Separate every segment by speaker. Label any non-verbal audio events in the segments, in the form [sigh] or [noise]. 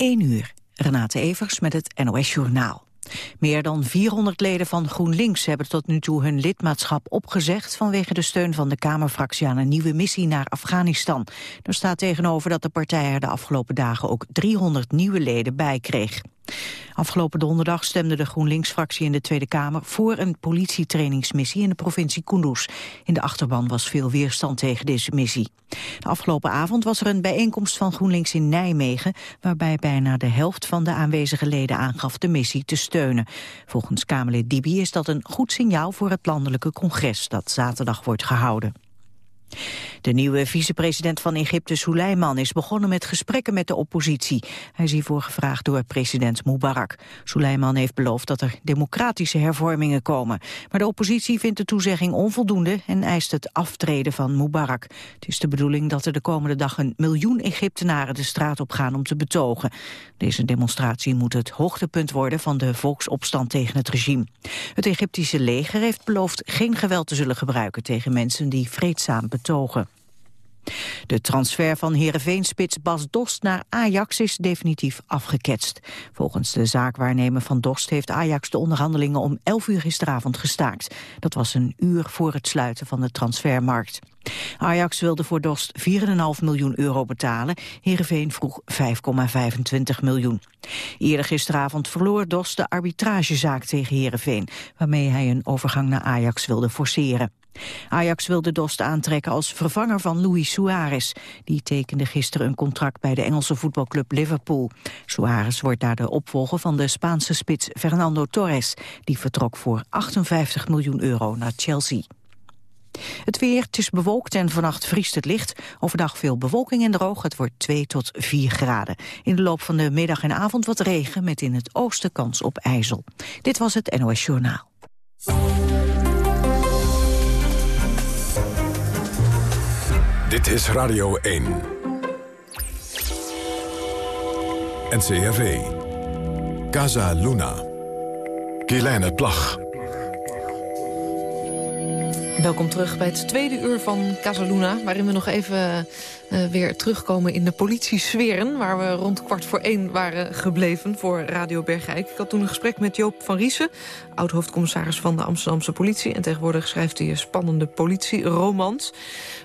Speaker 1: 1 uur. Renate Evers met het NOS Journaal. Meer dan 400 leden van GroenLinks hebben tot nu toe hun lidmaatschap opgezegd vanwege de steun van de Kamerfractie aan een nieuwe missie naar Afghanistan. Er staat tegenover dat de partij er de afgelopen dagen ook 300 nieuwe leden bij kreeg. Afgelopen donderdag stemde de GroenLinks-fractie in de Tweede Kamer voor een politietrainingsmissie in de provincie Kunduz. In de achterban was veel weerstand tegen deze missie. De afgelopen avond was er een bijeenkomst van GroenLinks in Nijmegen, waarbij bijna de helft van de aanwezige leden aangaf de missie te steunen. Volgens Kamerlid Dibi is dat een goed signaal voor het landelijke congres dat zaterdag wordt gehouden. De nieuwe vicepresident van Egypte, Suleiman, is begonnen met gesprekken met de oppositie. Hij is hiervoor gevraagd door president Mubarak. Suleiman heeft beloofd dat er democratische hervormingen komen. Maar de oppositie vindt de toezegging onvoldoende en eist het aftreden van Mubarak. Het is de bedoeling dat er de komende dag een miljoen Egyptenaren de straat op gaan om te betogen. Deze demonstratie moet het hoogtepunt worden van de volksopstand tegen het regime. Het Egyptische leger heeft beloofd geen geweld te zullen gebruiken tegen mensen die vreedzaam betogen. De transfer van Heerenveenspits Bas Dost naar Ajax is definitief afgeketst. Volgens de zaakwaarnemer van Dost heeft Ajax de onderhandelingen om 11 uur gisteravond gestaakt. Dat was een uur voor het sluiten van de transfermarkt. Ajax wilde voor Dost 4,5 miljoen euro betalen. Heerenveen vroeg 5,25 miljoen. Eerder gisteravond verloor Dost de arbitragezaak tegen Heerenveen... waarmee hij een overgang naar Ajax wilde forceren. Ajax wilde Dost aantrekken als vervanger van Luis Suarez. Die tekende gisteren een contract bij de Engelse voetbalclub Liverpool. Suarez wordt daar de opvolger van de Spaanse spits Fernando Torres. Die vertrok voor 58 miljoen euro naar Chelsea. Het weer, het is bewolkt en vannacht vriest het licht. Overdag veel bewolking en droog, het wordt 2 tot 4 graden. In de loop van de middag en avond wat regen met in het oosten kans op ijzel. Dit was het NOS Journaal.
Speaker 2: Dit is Radio 1. NCRV. Casa Luna. Kielijne Plag.
Speaker 3: Welkom terug bij het tweede uur van Casaluna... waarin we nog even uh, weer terugkomen in de politiesferen... waar we rond kwart voor één waren gebleven voor Radio Bergijk. Ik had toen een gesprek met Joop van Riesen... oud-hoofdcommissaris van de Amsterdamse politie... en tegenwoordig schrijft hij spannende politieromans.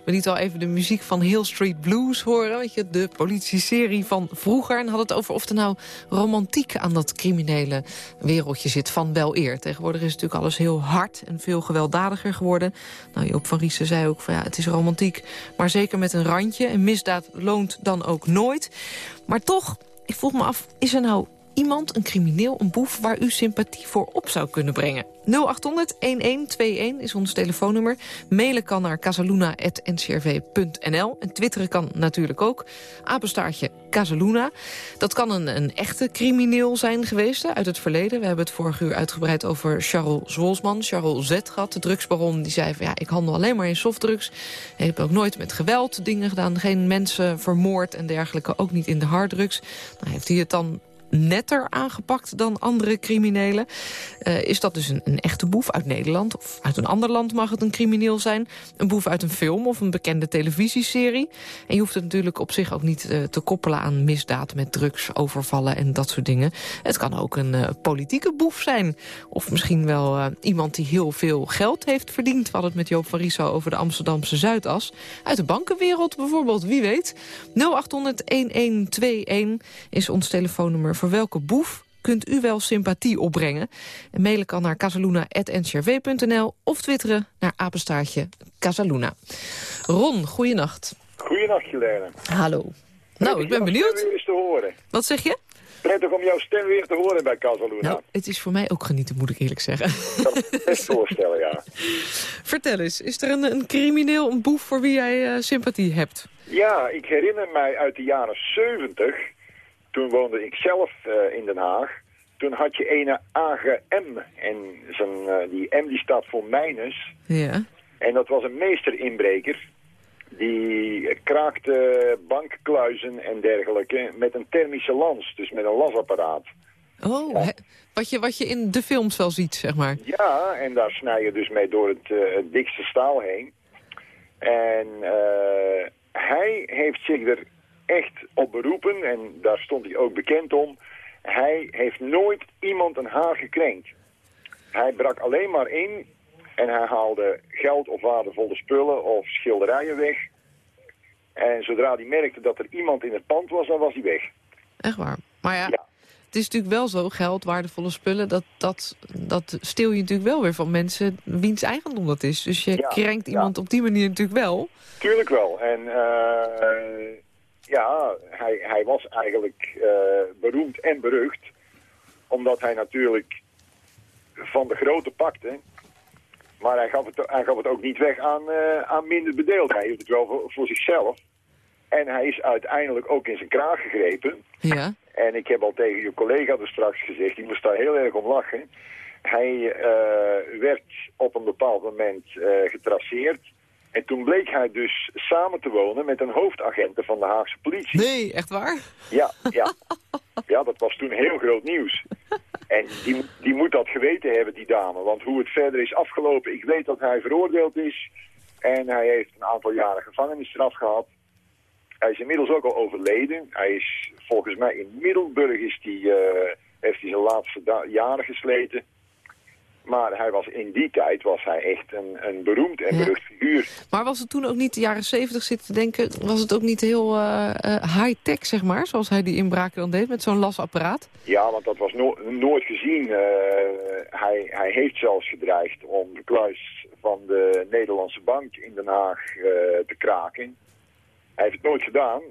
Speaker 3: We lieten al even de muziek van Hill Street Blues horen... Weet je, de politieserie van vroeger... en hadden het over of er nou romantiek aan dat criminele wereldje zit van wel eer. Tegenwoordig is natuurlijk alles heel hard en veel gewelddadiger geworden. Nou, Joop van Riesen zei ook van ja, het is romantiek, maar zeker met een randje een misdaad loont dan ook nooit. Maar toch, ik vroeg me af, is er nou iemand, een crimineel, een boef... waar u sympathie voor op zou kunnen brengen? 0800-1121 is ons telefoonnummer. Mailen kan naar casaluna.ncrv.nl. En twitteren kan natuurlijk ook. Apenstaartje Casaluna. Dat kan een, een echte crimineel zijn geweest uit het verleden. We hebben het vorige uur uitgebreid over Charles Zwolsman. Charles Z gehad, de drugsbaron. Die zei van ja, ik handel alleen maar in softdrugs. Ik heb ook nooit met geweld dingen gedaan. Geen mensen vermoord en dergelijke. Ook niet in de harddrugs. Nou, heeft hij het dan netter aangepakt dan andere criminelen. Uh, is dat dus een, een, echte boef uit Nederland? Of uit een ander land mag het een crimineel zijn? Een boef uit een film of een bekende televisieserie? En je hoeft het natuurlijk op zich ook niet uh, te koppelen aan misdaad met drugs, overvallen en dat soort dingen. Het kan ook een uh, politieke boef zijn. Of misschien wel iemand die heel veel geld heeft verdiend. We het met Joop van Riso over de Amsterdamse Zuidas. Uit de bankenwereld bijvoorbeeld, wie weet. 0800-1121 is ons telefoonnummer voor welke boef kunt u wel sympathie opbrengen. En mailen kan naar casaluna.ncrv.nl of twitteren naar apenstaartje Casaluna. Ron, goeienacht.
Speaker 4: Goeienacht, Jelene.
Speaker 3: Hallo. nou, ik ben benieuwd.
Speaker 4: Weer eens te horen.
Speaker 3: Wat zeg je?
Speaker 4: Prettig om jouw stem weer te horen bij Casaluna.
Speaker 3: Nou, het is voor mij ook genieten, moet ik eerlijk zeggen.
Speaker 4: Dat kan ik best voorstellen, ja. [laughs]
Speaker 3: Vertel eens, is er een, een crimineel, een boef voor wie jij uh, sympathie hebt?
Speaker 4: Ja, ik herinner mij uit de jaren 70 toen woonde ik zelf uh, in Den Haag. Toen had je ene Age M. En zijn, uh, die M die staat voor mijnus.
Speaker 3: Ja.
Speaker 4: En dat was een meesterinbreker. Die kraakte bankkluizen en dergelijke met een thermische lans. Dus met een lasapparaat.
Speaker 3: Oh, ja. wat, je, wat je in de films wel ziet, zeg maar.
Speaker 4: Ja, en daar snij je dus mee door het, uh, het dikste staal heen. En hij heeft zich er echt op beroepen, en daar stond hij ook bekend om, hij heeft nooit iemand een haar gekrenkt. Hij brak alleen maar in en hij haalde geld of waardevolle spullen of schilderijen weg. En zodra hij merkte dat er iemand in het pand was, dan was hij weg.
Speaker 3: Echt waar. Maar ja,
Speaker 4: Ja.
Speaker 3: het is natuurlijk wel zo, geld, waardevolle spullen... Dat, dat, dat steel je natuurlijk wel weer van mensen wiens eigendom dat is. Dus je
Speaker 4: Ja,
Speaker 3: krenkt
Speaker 4: ja.
Speaker 3: iemand op die manier natuurlijk wel.
Speaker 4: Tuurlijk wel. En eh, ja, hij, hij was eigenlijk eh, beroemd en berucht. Omdat hij natuurlijk van de grote pakte. Maar hij gaf het, hij gaf het ook niet weg aan, eh, aan minder bedeeld. Hij hield het wel voor, voor zichzelf. En hij is uiteindelijk ook in zijn kraag gegrepen.
Speaker 3: Ja.
Speaker 4: En ik heb al tegen je collega er straks gezegd, die moest daar heel erg om lachen. Hij eh, werd op een bepaald moment getraceerd. En toen bleek hij dus samen te wonen met een hoofdagent van de Haagse politie.
Speaker 3: Nee, echt waar?
Speaker 4: Ja, ja. [laughs] ja, dat was toen heel groot nieuws. En die, die moet dat geweten hebben, die dame. Want hoe het verder is afgelopen, ik weet dat hij veroordeeld is. En hij heeft een aantal jaren gevangenisstraf gehad. Hij is inmiddels ook al overleden. Hij is volgens mij in Middelburg is die, eh, heeft hij zijn laatste jaren gesleten. Maar hij was, in die tijd was hij echt een, een beroemd en
Speaker 3: Ja.
Speaker 4: berucht figuur.
Speaker 3: Maar was het toen ook niet de jaren zeventig zitten te denken... was het ook niet heel eh, eh, high-tech, zeg maar... zoals hij die inbraken dan deed met zo'n lasapparaat?
Speaker 4: Ja, want dat was no- nooit gezien. Eh, hij, hij heeft zelfs gedreigd om de kluis van de Nederlandse bank in Den Haag te kraken. Hij heeft het nooit gedaan.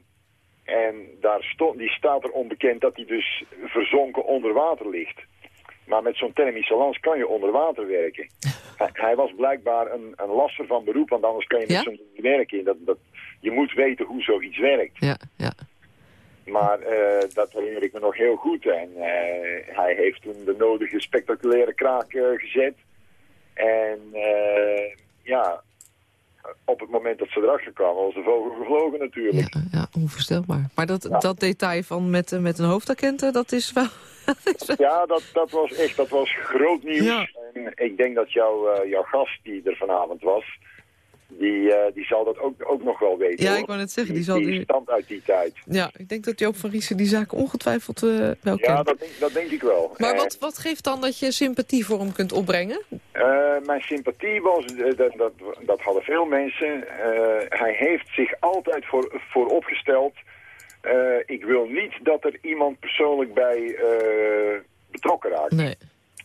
Speaker 4: En daar stond, die staat er onbekend dat hij dus verzonken onder water ligt. Maar met zo'n thermische lans kan je onder water werken. [laughs] hij, hij was blijkbaar een, een lasser van beroep, want anders kan je met
Speaker 3: Ja?
Speaker 4: zo'n werken. Dat, dat, je moet weten hoe zoiets werkt.
Speaker 3: Ja, ja.
Speaker 4: Maar eh, dat herinner ik me nog heel goed. En eh, hij heeft toen de nodige spectaculaire kraak eh, gezet. En ja, op het moment dat ze erachter kwamen was de vogel gevlogen natuurlijk.
Speaker 3: Ja, ja, onvoorstelbaar. Maar dat, dat detail van met, eh, met een hoofdagent, eh, [laughs] dat is wel...
Speaker 4: Ja, dat, dat was echt dat was groot nieuws.
Speaker 3: Ja.
Speaker 4: En ik denk dat jouw, eh, jouw gast die er vanavond was, die, eh, die zal dat ook, ook nog wel weten.
Speaker 3: Ja,
Speaker 4: hoor.
Speaker 3: ik wou net zeggen, die zal
Speaker 4: die
Speaker 3: die-
Speaker 4: stamt uit die tijd.
Speaker 3: Ja, ik denk dat Joop van Riesen die zaak ongetwijfeld eh, wel
Speaker 4: Ja,
Speaker 3: kent.
Speaker 4: dat denk, dat denk ik wel.
Speaker 3: Maar wat, wat geeft dan dat je sympathie voor hem kunt opbrengen?
Speaker 4: Eh, mijn sympathie was, dat, dat, dat hadden veel mensen. Hij heeft zich altijd voor, voor opgesteld. ik wil niet dat er iemand persoonlijk bij betrokken raakt.
Speaker 3: Nee.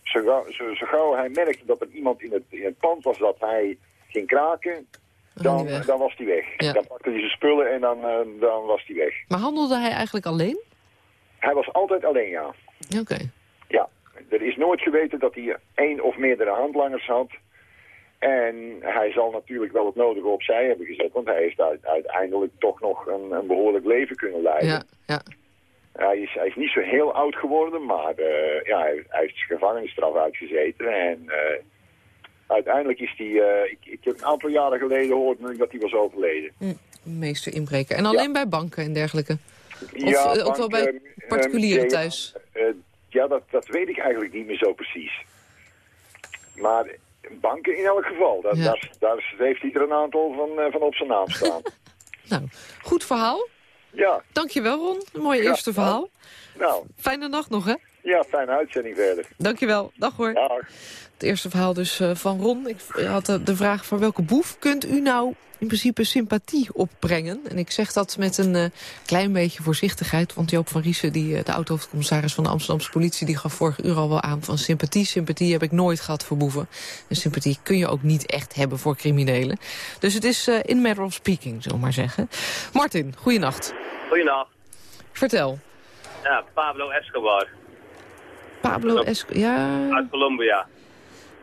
Speaker 4: Zo, gauw- zo, zo gauw hij merkte dat er iemand in het, in het pand was dat hij ging kraken,
Speaker 3: Dan
Speaker 4: dan, was hij weg.
Speaker 3: Ja.
Speaker 4: Dan pakte hij zijn spullen en dan, eh, dan was hij weg.
Speaker 3: Maar handelde hij eigenlijk alleen?
Speaker 4: Hij was altijd alleen, ja.
Speaker 3: Oké.
Speaker 4: Ja, er is nooit geweten dat hij één of meerdere handlangers had. En hij zal natuurlijk wel het nodige opzij hebben gezet, want hij heeft uit- uiteindelijk toch nog een, een behoorlijk leven kunnen leiden.
Speaker 3: Ja, ja.
Speaker 4: Hij, is, hij is niet zo heel oud geworden, maar eh, ja, hij, hij heeft zijn gevangenisstraf uitgezeten. En eh, uiteindelijk is hij, eh, ik, ik heb een aantal jaren geleden gehoord dat hij was overleden.
Speaker 3: Hm, meester inbreken. En alleen bij banken en dergelijke? Of,
Speaker 4: ja,
Speaker 3: eh, ook wel bij
Speaker 4: banken,
Speaker 3: particulieren thuis?
Speaker 4: eh, ja, dat, dat weet ik eigenlijk niet meer zo precies. Maar banken in elk geval. Daar,
Speaker 3: Ja.
Speaker 4: daar, daar heeft hij er een aantal van, eh, van op zijn naam staan. [laughs]
Speaker 3: Nou, goed verhaal.
Speaker 4: ja,
Speaker 3: Dankjewel Ron. Een mooi
Speaker 4: Ja,
Speaker 3: eerste verhaal.
Speaker 4: nou,
Speaker 3: Fijne nacht nog hè.
Speaker 4: ja, fijne uitzending verder.
Speaker 3: Dankjewel. Dag hoor.
Speaker 4: Dag.
Speaker 3: Het eerste verhaal dus eh, van Ron. Ik had de, de vraag voor welke boef kunt u nou in principe sympathie opbrengen? En ik zeg dat met een eh, klein beetje voorzichtigheid. Want Joop van Riesen, die, eh, de oud-hoofdcommissaris van de Amsterdamse politie... die gaf vorige uur al wel aan van sympathie. Sympathie heb ik nooit gehad voor boeven. En sympathie kun je ook niet echt hebben voor criminelen. Dus het is eh, in matter of speaking, zullen we maar zeggen. Martin, goeienacht.
Speaker 5: Goedenacht.
Speaker 3: Vertel.
Speaker 5: Ja, Pablo Escobar
Speaker 3: Pablo Esco... Ja,
Speaker 5: uit Colombia.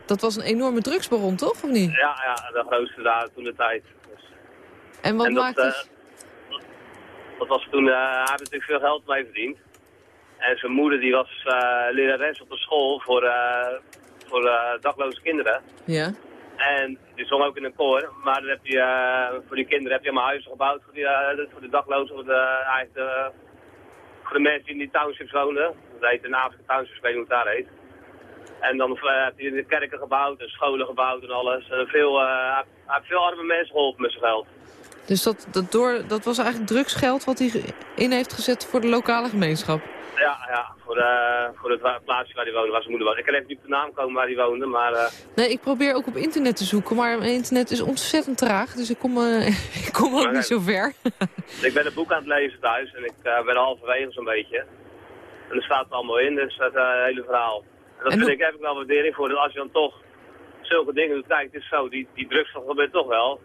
Speaker 3: Dat was een enorme drugsbaron, toch? Of niet?
Speaker 5: Ja, ja, de grootste daar toen de tijd. Dus,
Speaker 3: En wat
Speaker 5: en dat,
Speaker 3: maakte...
Speaker 5: eh, dat was toen, eh, hij had natuurlijk veel geld mee verdiend. En zijn moeder die was eh, lerares op een school voor, voor dakloze kinderen.
Speaker 3: Ja?
Speaker 5: En die zong ook in een koor. Maar dan heb je, voor die kinderen heb je allemaal huizen gebouwd voor, die, voor de daklozen. Voor de, heeft, voor de mensen die in die townships wonen. Dat heet een Afrika Township, ik weet niet hoe het daar heet. En dan eh, heb je de kerken gebouwd en scholen gebouwd en alles. En veel, eh, hij heeft veel arme mensen geholpen met zijn geld.
Speaker 3: Dus dat, dat, door, dat was eigenlijk drugsgeld wat hij in heeft gezet voor de lokale gemeenschap?
Speaker 5: Ja, ja voor, de, voor het plaatsje waar hij woonde, waar zijn moeder woonde. Ik kan even niet op de naam komen waar hij woonde, maar... Uh...
Speaker 3: Nee, ik probeer ook op internet te zoeken, maar mijn internet is ontzettend traag. Dus ik kom, uh, [laughs] ik kom ook niet zo ver. [laughs]
Speaker 5: ik ben een boek aan het lezen thuis en ik ben halverwege zo'n beetje. En er staat het allemaal in, dus dat hele verhaal. En dat vind ik, heb ik wel waardering voor, dat als je dan toch zulke dingen doet, kijk, het is zo, die, die drugs gebeurt toch wel.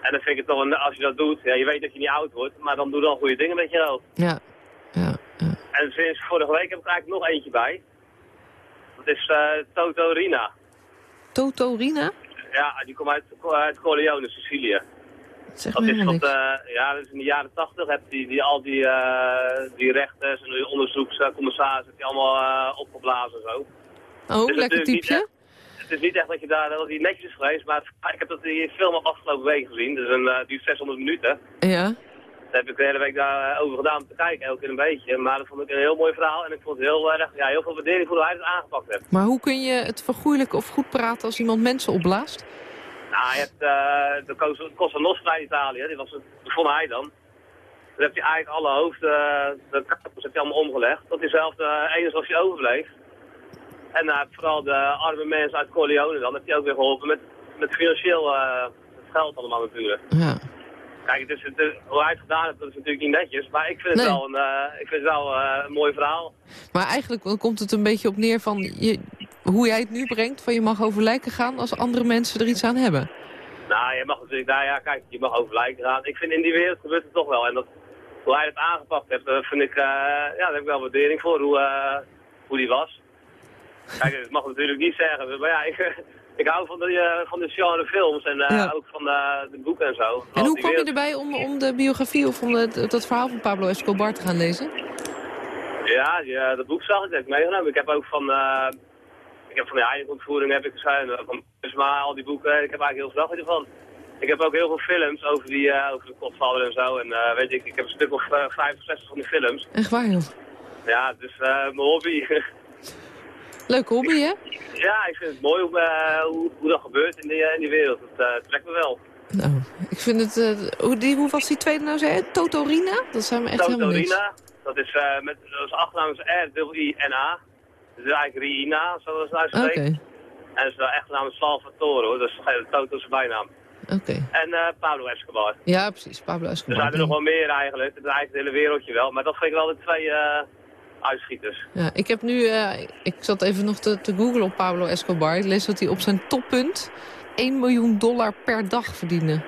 Speaker 5: En dan vind ik het toch, als je dat doet, ja, je weet dat je niet oud wordt, maar dan doe dan goede dingen met je geld.
Speaker 3: Ja, ja, ja.
Speaker 5: En sinds vorige week heb ik eigenlijk nog eentje bij. Dat is uh, Toto Rina.
Speaker 3: Toto Rina?
Speaker 5: Ja, die komt uit, uit Corleone, Sicilië.
Speaker 3: Zeg dat is wat,
Speaker 5: uh, ja, in de jaren tachtig heb die, die al die, uh, die rechters en die onderzoekscommissarissen die allemaal opgeblazen en zo.
Speaker 3: Oh, dus lekker typje
Speaker 5: het is niet echt dat je daar dat hij netjes is geweest, maar ik heb dat die film al afgelopen week gezien. Dus een, uh, die 600 minuten.
Speaker 3: Ja.
Speaker 5: Daar heb ik de hele week daar over gedaan om te kijken, elke keer een beetje. Maar dat vond ik een heel mooi verhaal en ik vond het heel erg, ja, heel veel waardering voor hoe hij het aangepakt heeft.
Speaker 3: Maar hoe kun je het vergoeilijken of goed praten als iemand mensen opblaast?
Speaker 5: Nou, je hebt uh, de Cosa Nostra in Italië, die was, vond hij dan. Dan heb je eigenlijk alle hoofden, de kapers heb je allemaal omgelegd. Tot diezelfde ene zoals je overbleef. En uh, vooral de arme mensen uit Corleone dan, heb je ook weer geholpen met, met financieel uh, geld allemaal natuurlijk.
Speaker 3: Ja.
Speaker 5: Kijk, het is, het hoe hij het gedaan heeft, dat is natuurlijk niet netjes. Maar ik vind het wel, een, uh, ik vind het wel een mooi verhaal.
Speaker 3: Maar eigenlijk komt het een beetje op neer van je, hoe jij het nu brengt. Van je mag over lijken gaan als andere mensen er iets aan hebben.
Speaker 5: Nou, je mag natuurlijk, nou ja, kijk, je mag over lijken gaan. Ik vind in die wereld gebeurt het toch wel. En dat, hoe hij het aangepakt heeft, vind ik, ja, daar heb ik wel waardering voor, hoe, hoe die was. Kijk, dat mag natuurlijk niet zeggen, maar ja, [laughs] ik, ik hou van de, uh, van de genre films en uh, ook van de, de, boeken en zo.
Speaker 3: En hoe kwam je erbij om, om de biografie of om de, dat verhaal van Pablo Escobar te gaan lezen?
Speaker 5: Ja, ja dat boek zag ik, heb ik meegenomen. Ik heb ook van, uh, ik heb van de eigen heb ik gezien, van maar al die boeken, ik heb eigenlijk heel veel ervan. Ik heb ook heel veel films over, die, over de Godfather en zo. En weet ik, ik heb een stuk of vijf of zes van die films.
Speaker 3: Echt waar, joh?
Speaker 5: Ja, dus mijn hobby. [laughs]
Speaker 3: Leuke hobby, hè?
Speaker 5: Ja, ik vind het mooi hoe, uh, hoe, hoe, dat gebeurt in die, uh, in die wereld. Het uh, trekt me wel.
Speaker 3: Nou, ik vind het... hoe, die, hoe was die tweede nou, zei Totorina? Dat zijn we echt
Speaker 5: Totorina,
Speaker 3: helemaal niks.
Speaker 5: dat is met... Dat is achternaam is R-I-N-A. Dat is eigenlijk Rina, zoals het uitspreekt.
Speaker 3: Oké.
Speaker 5: En zijn echte naam Salvatore, hoor. Dat is Toto's bijnaam.
Speaker 3: Oké.
Speaker 5: En Pablo Escobar.
Speaker 3: Ja, precies. Pablo Escobar.
Speaker 5: Er zijn er nog wel meer eigenlijk. Het is eigenlijk het hele wereldje wel. Maar dat vind ik wel de twee uitschieters.
Speaker 3: Ja, ik heb nu, uh, ik zat even nog te, te googlen op Pablo Escobar. Ik lees dat hij op zijn toppunt 1 miljoen dollar per dag verdiende.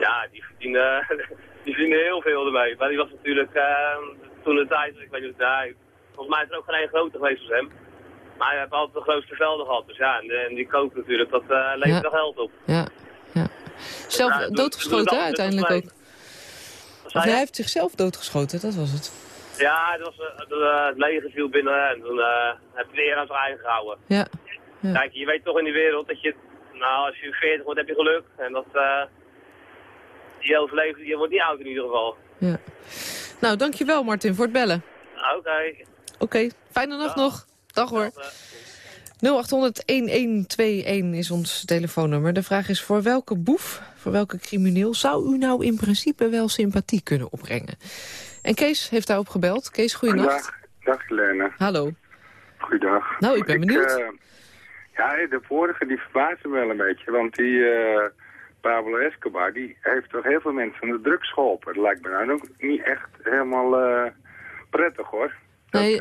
Speaker 5: Ja, die verdiende, [laughs] die verdiende heel veel erbij. Maar die was natuurlijk toen de tijd, ik weet niet, nou, volgens mij is er ook geen grote geweest als hem. Maar hij heeft altijd de grootste velden gehad. Dus ja, en, en die koop natuurlijk, dat uh, levert ja. geld op.
Speaker 3: Ja, ja. Zelf ja, doodgeschoten uiteindelijk ook. Of hij heeft zichzelf doodgeschoten, dat was het.
Speaker 5: Ja, het, was, uh, het leger viel binnen en toen uh, heb je de eer aan zijn eigen gehouden.
Speaker 3: Ja.
Speaker 5: ja. Kijk, je weet toch in die wereld dat je, nou als je 40 wordt heb je geluk. En dat, uh, je overleeft, je wordt niet oud in ieder geval.
Speaker 3: Ja. Nou, dankjewel Martin voor het bellen.
Speaker 5: Oké. Okay.
Speaker 3: Oké, okay. fijne nacht nog. Dag hoor. 0800-1121 is ons telefoonnummer. De vraag is voor welke boef, voor welke crimineel... zou u nou in principe wel sympathie kunnen opbrengen? En Kees heeft daarop gebeld. Kees, goeienacht.
Speaker 6: Dag, dag Helene.
Speaker 3: Hallo.
Speaker 6: Goeiedag.
Speaker 3: Nou, ik ben benieuwd.
Speaker 6: Uh, ja, de vorige die verbaasde me wel een beetje. Want die uh, Pablo Escobar, die heeft toch heel veel mensen van de drugs geholpen. Dat lijkt me nou ook niet echt helemaal uh, prettig hoor.
Speaker 3: Nee.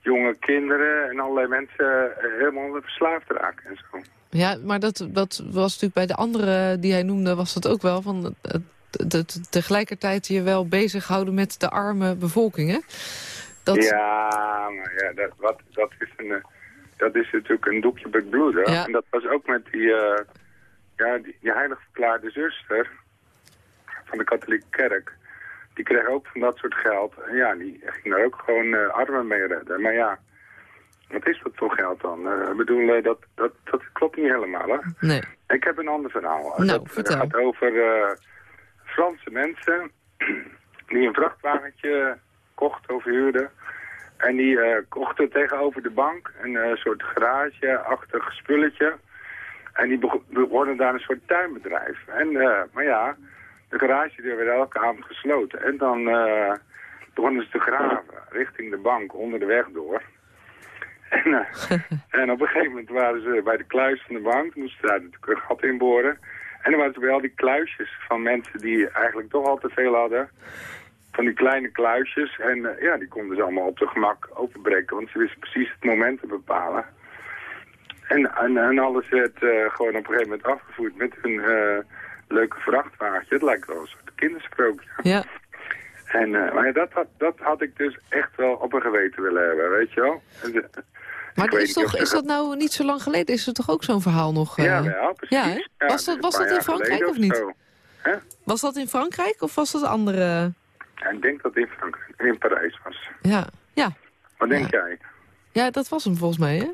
Speaker 6: Jonge kinderen en allerlei mensen helemaal verslaafd raken en zo.
Speaker 3: Ja, maar dat, dat was natuurlijk bij de andere die hij noemde, was dat ook wel. Van, het, tegelijkertijd je wel bezighouden met de arme bevolking, hè?
Speaker 6: Dat... Ja, maar ja, dat, wat, dat, is een, eh, dat is natuurlijk een doekje bij bloed. Hè?
Speaker 3: Ja.
Speaker 6: En dat was ook met die, uh, ja, die, die heilig verklaarde zuster van de katholieke kerk. Die kreeg ook van dat soort geld. En ja, die ging daar ook gewoon uh, armen mee redden. Maar ja, wat is dat voor geld dan? Ik bedoel, dat, dat, dat klopt niet helemaal, hè?
Speaker 3: Nee.
Speaker 6: Ik heb een ander verhaal.
Speaker 3: Nou,
Speaker 6: dat
Speaker 3: vertel.
Speaker 6: gaat over Franse mensen [clears throat] die een vrachtwagentje kochten of huurden. En die uh, kochten tegenover de bank een uh, soort garage-achtig spulletje. En die begonnen daar een soort tuinbedrijf. En, uh, maar ja, de garagedeur werd elke avond gesloten. En dan uh, begonnen ze te graven richting de bank onder de weg door. [laughs] En, uh, en op een gegeven moment waren ze bij de kluis van de bank, moesten daar natuurlijk een gat in boren. En dan waren ze bij al die kluisjes van mensen die eigenlijk toch al te veel hadden. Van die kleine kluisjes. En uh, ja, die konden ze allemaal op de gemak openbreken, want ze wisten precies het moment te bepalen. En, en, en alles werd gewoon op een gegeven moment afgevoerd met uh, leuke vrachtwagentje. Het lijkt wel een soort kindersprookje.
Speaker 3: Ja.
Speaker 6: En, uh, maar dat, had, dat had ik dus echt wel op een geweten willen hebben, weet je wel.
Speaker 3: Maar is, toch, is dat nou niet zo lang geleden? Is er toch ook zo'n verhaal nog?
Speaker 6: Ja, wel, precies.
Speaker 3: Ja, ja, was dat, was dat in Frankrijk of niet?
Speaker 6: Huh?
Speaker 3: Was dat in Frankrijk of was dat andere...
Speaker 6: Ja, ik denk dat het in Frankrijk, in Parijs was.
Speaker 3: Ja, ja.
Speaker 6: Wat denk jij?
Speaker 3: Ja, dat was hem volgens mij, hè?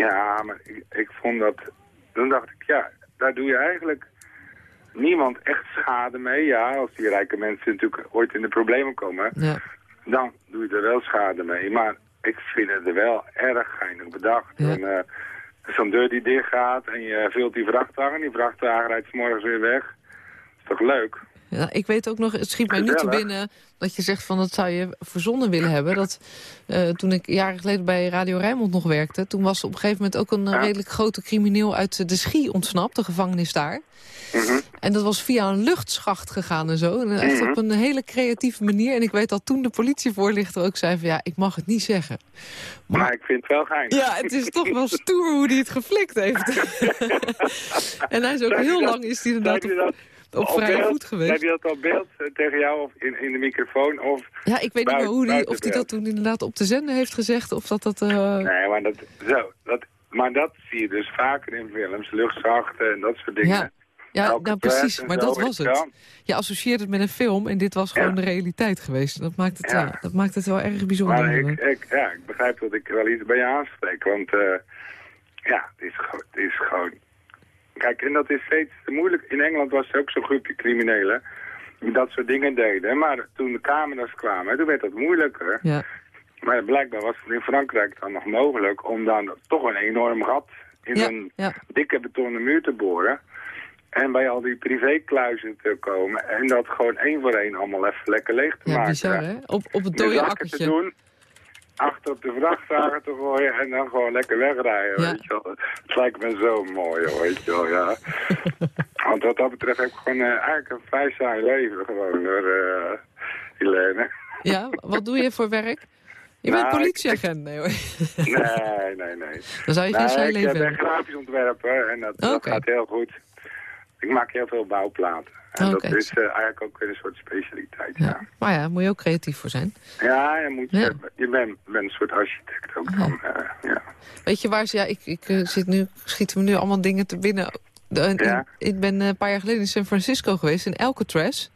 Speaker 6: Ja, maar ik, ik vond dat... Dan dacht ik, ja, daar doe je eigenlijk niemand echt schade mee. Ja, als die rijke mensen natuurlijk ooit in de problemen komen,
Speaker 3: ja.
Speaker 6: dan doe je er wel schade mee. Maar ik vind het er wel erg geinig bedacht.
Speaker 3: Ja.
Speaker 6: En, uh, Zo'n deur die dicht gaat en je vult die vrachtwagen, die vrachtwagen rijdt 's morgens weer weg. is toch leuk?
Speaker 3: Ja, ik weet ook nog, het schiet mij nu te binnen dat je zegt van dat zou je verzonnen willen hebben. Dat uh, toen ik jaren geleden bij Radio Rijnmond nog werkte, toen was op een gegeven moment ook een ja. redelijk grote crimineel uit de Schie ontsnapt, de gevangenis daar.
Speaker 6: Mm -hmm.
Speaker 3: En dat was via een luchtschacht gegaan en zo. En echt mm -hmm. op een hele creatieve manier. En ik weet dat toen de politievoorlichter ook zei van ja, ik mag het niet zeggen.
Speaker 6: Maar, maar ik vind het wel geinig.
Speaker 3: Ja, het is toch wel stoer hoe hij het geflikt heeft. [laughs] en hij is ook heel lang is hij inderdaad op, op vrije
Speaker 6: beeld,
Speaker 3: voet geweest.
Speaker 6: Heb je dat op beeld uh, tegen jou of in, in de microfoon? Of
Speaker 3: ja, ik weet niet meer hoe die, of hij dat toen inderdaad op de zender heeft gezegd. Of dat dat... Uh...
Speaker 6: Nee, maar dat, zo, dat, maar dat zie je dus vaker in films. Luchtschachten en dat soort dingen.
Speaker 3: Ja. Ja, nou precies, maar dat was het. Je associeert het met een film en dit was gewoon ja. de realiteit geweest. Dat maakt het, ja. ja. dat maakt het wel erg bijzonder.
Speaker 6: Maar ik, ik, ja, ik begrijp dat ik wel iets bij je aanspreek, want uh, ja, het is, het is gewoon... Kijk, en dat is steeds moeilijk. In Engeland was er ook zo'n groepje criminelen die dat soort dingen deden. Maar toen de camera's kwamen, toen werd dat moeilijker.
Speaker 3: Ja.
Speaker 6: Maar blijkbaar was het in Frankrijk dan nog mogelijk om dan toch een enorm gat in
Speaker 3: ja,
Speaker 6: een dikke betonnen muur te boren. En bij al die privékluizen te komen. En dat gewoon één voor één allemaal even lekker leeg te
Speaker 3: ja,
Speaker 6: maken.
Speaker 3: Bizar, hè? Op, op het dode akkertje.
Speaker 6: te doen. Achter op de vrachtwagen te gooien en dan gewoon lekker wegrijden,
Speaker 3: Ja.
Speaker 6: weet je wel. Het lijkt me zo mooi, hoor, weet je wel, ja. [laughs] Want wat dat betreft heb ik gewoon uh, eigenlijk een vrij saai leven gewoon, hoor, uh, Helene.
Speaker 3: Ja, wat doe je voor werk? Je bent
Speaker 6: Nou,
Speaker 3: politieagent, nee hoor.
Speaker 6: Nee, nee, nee. [laughs]
Speaker 3: Dan zou je geen
Speaker 6: Nee,
Speaker 3: saai
Speaker 6: ik
Speaker 3: leven
Speaker 6: ben
Speaker 3: hebben.
Speaker 6: grafisch ontwerper en dat, gaat heel goed. Ik maak heel veel bouwplaten. En dat is uh, eigenlijk ook weer een soort specialiteit, ja.
Speaker 3: Ja. Maar ja, daar moet je ook creatief voor zijn.
Speaker 6: Ja, je, moet,
Speaker 3: Ja.
Speaker 6: je, je bent, bent een soort architect ook dan. eh, ja.
Speaker 3: Weet je waar ze... Ja, ik, ik eh, zit nu, schieten me nu allemaal dingen te binnen. De-. Ik ben eh, een paar jaar geleden in San Francisco geweest, in Alcatraz.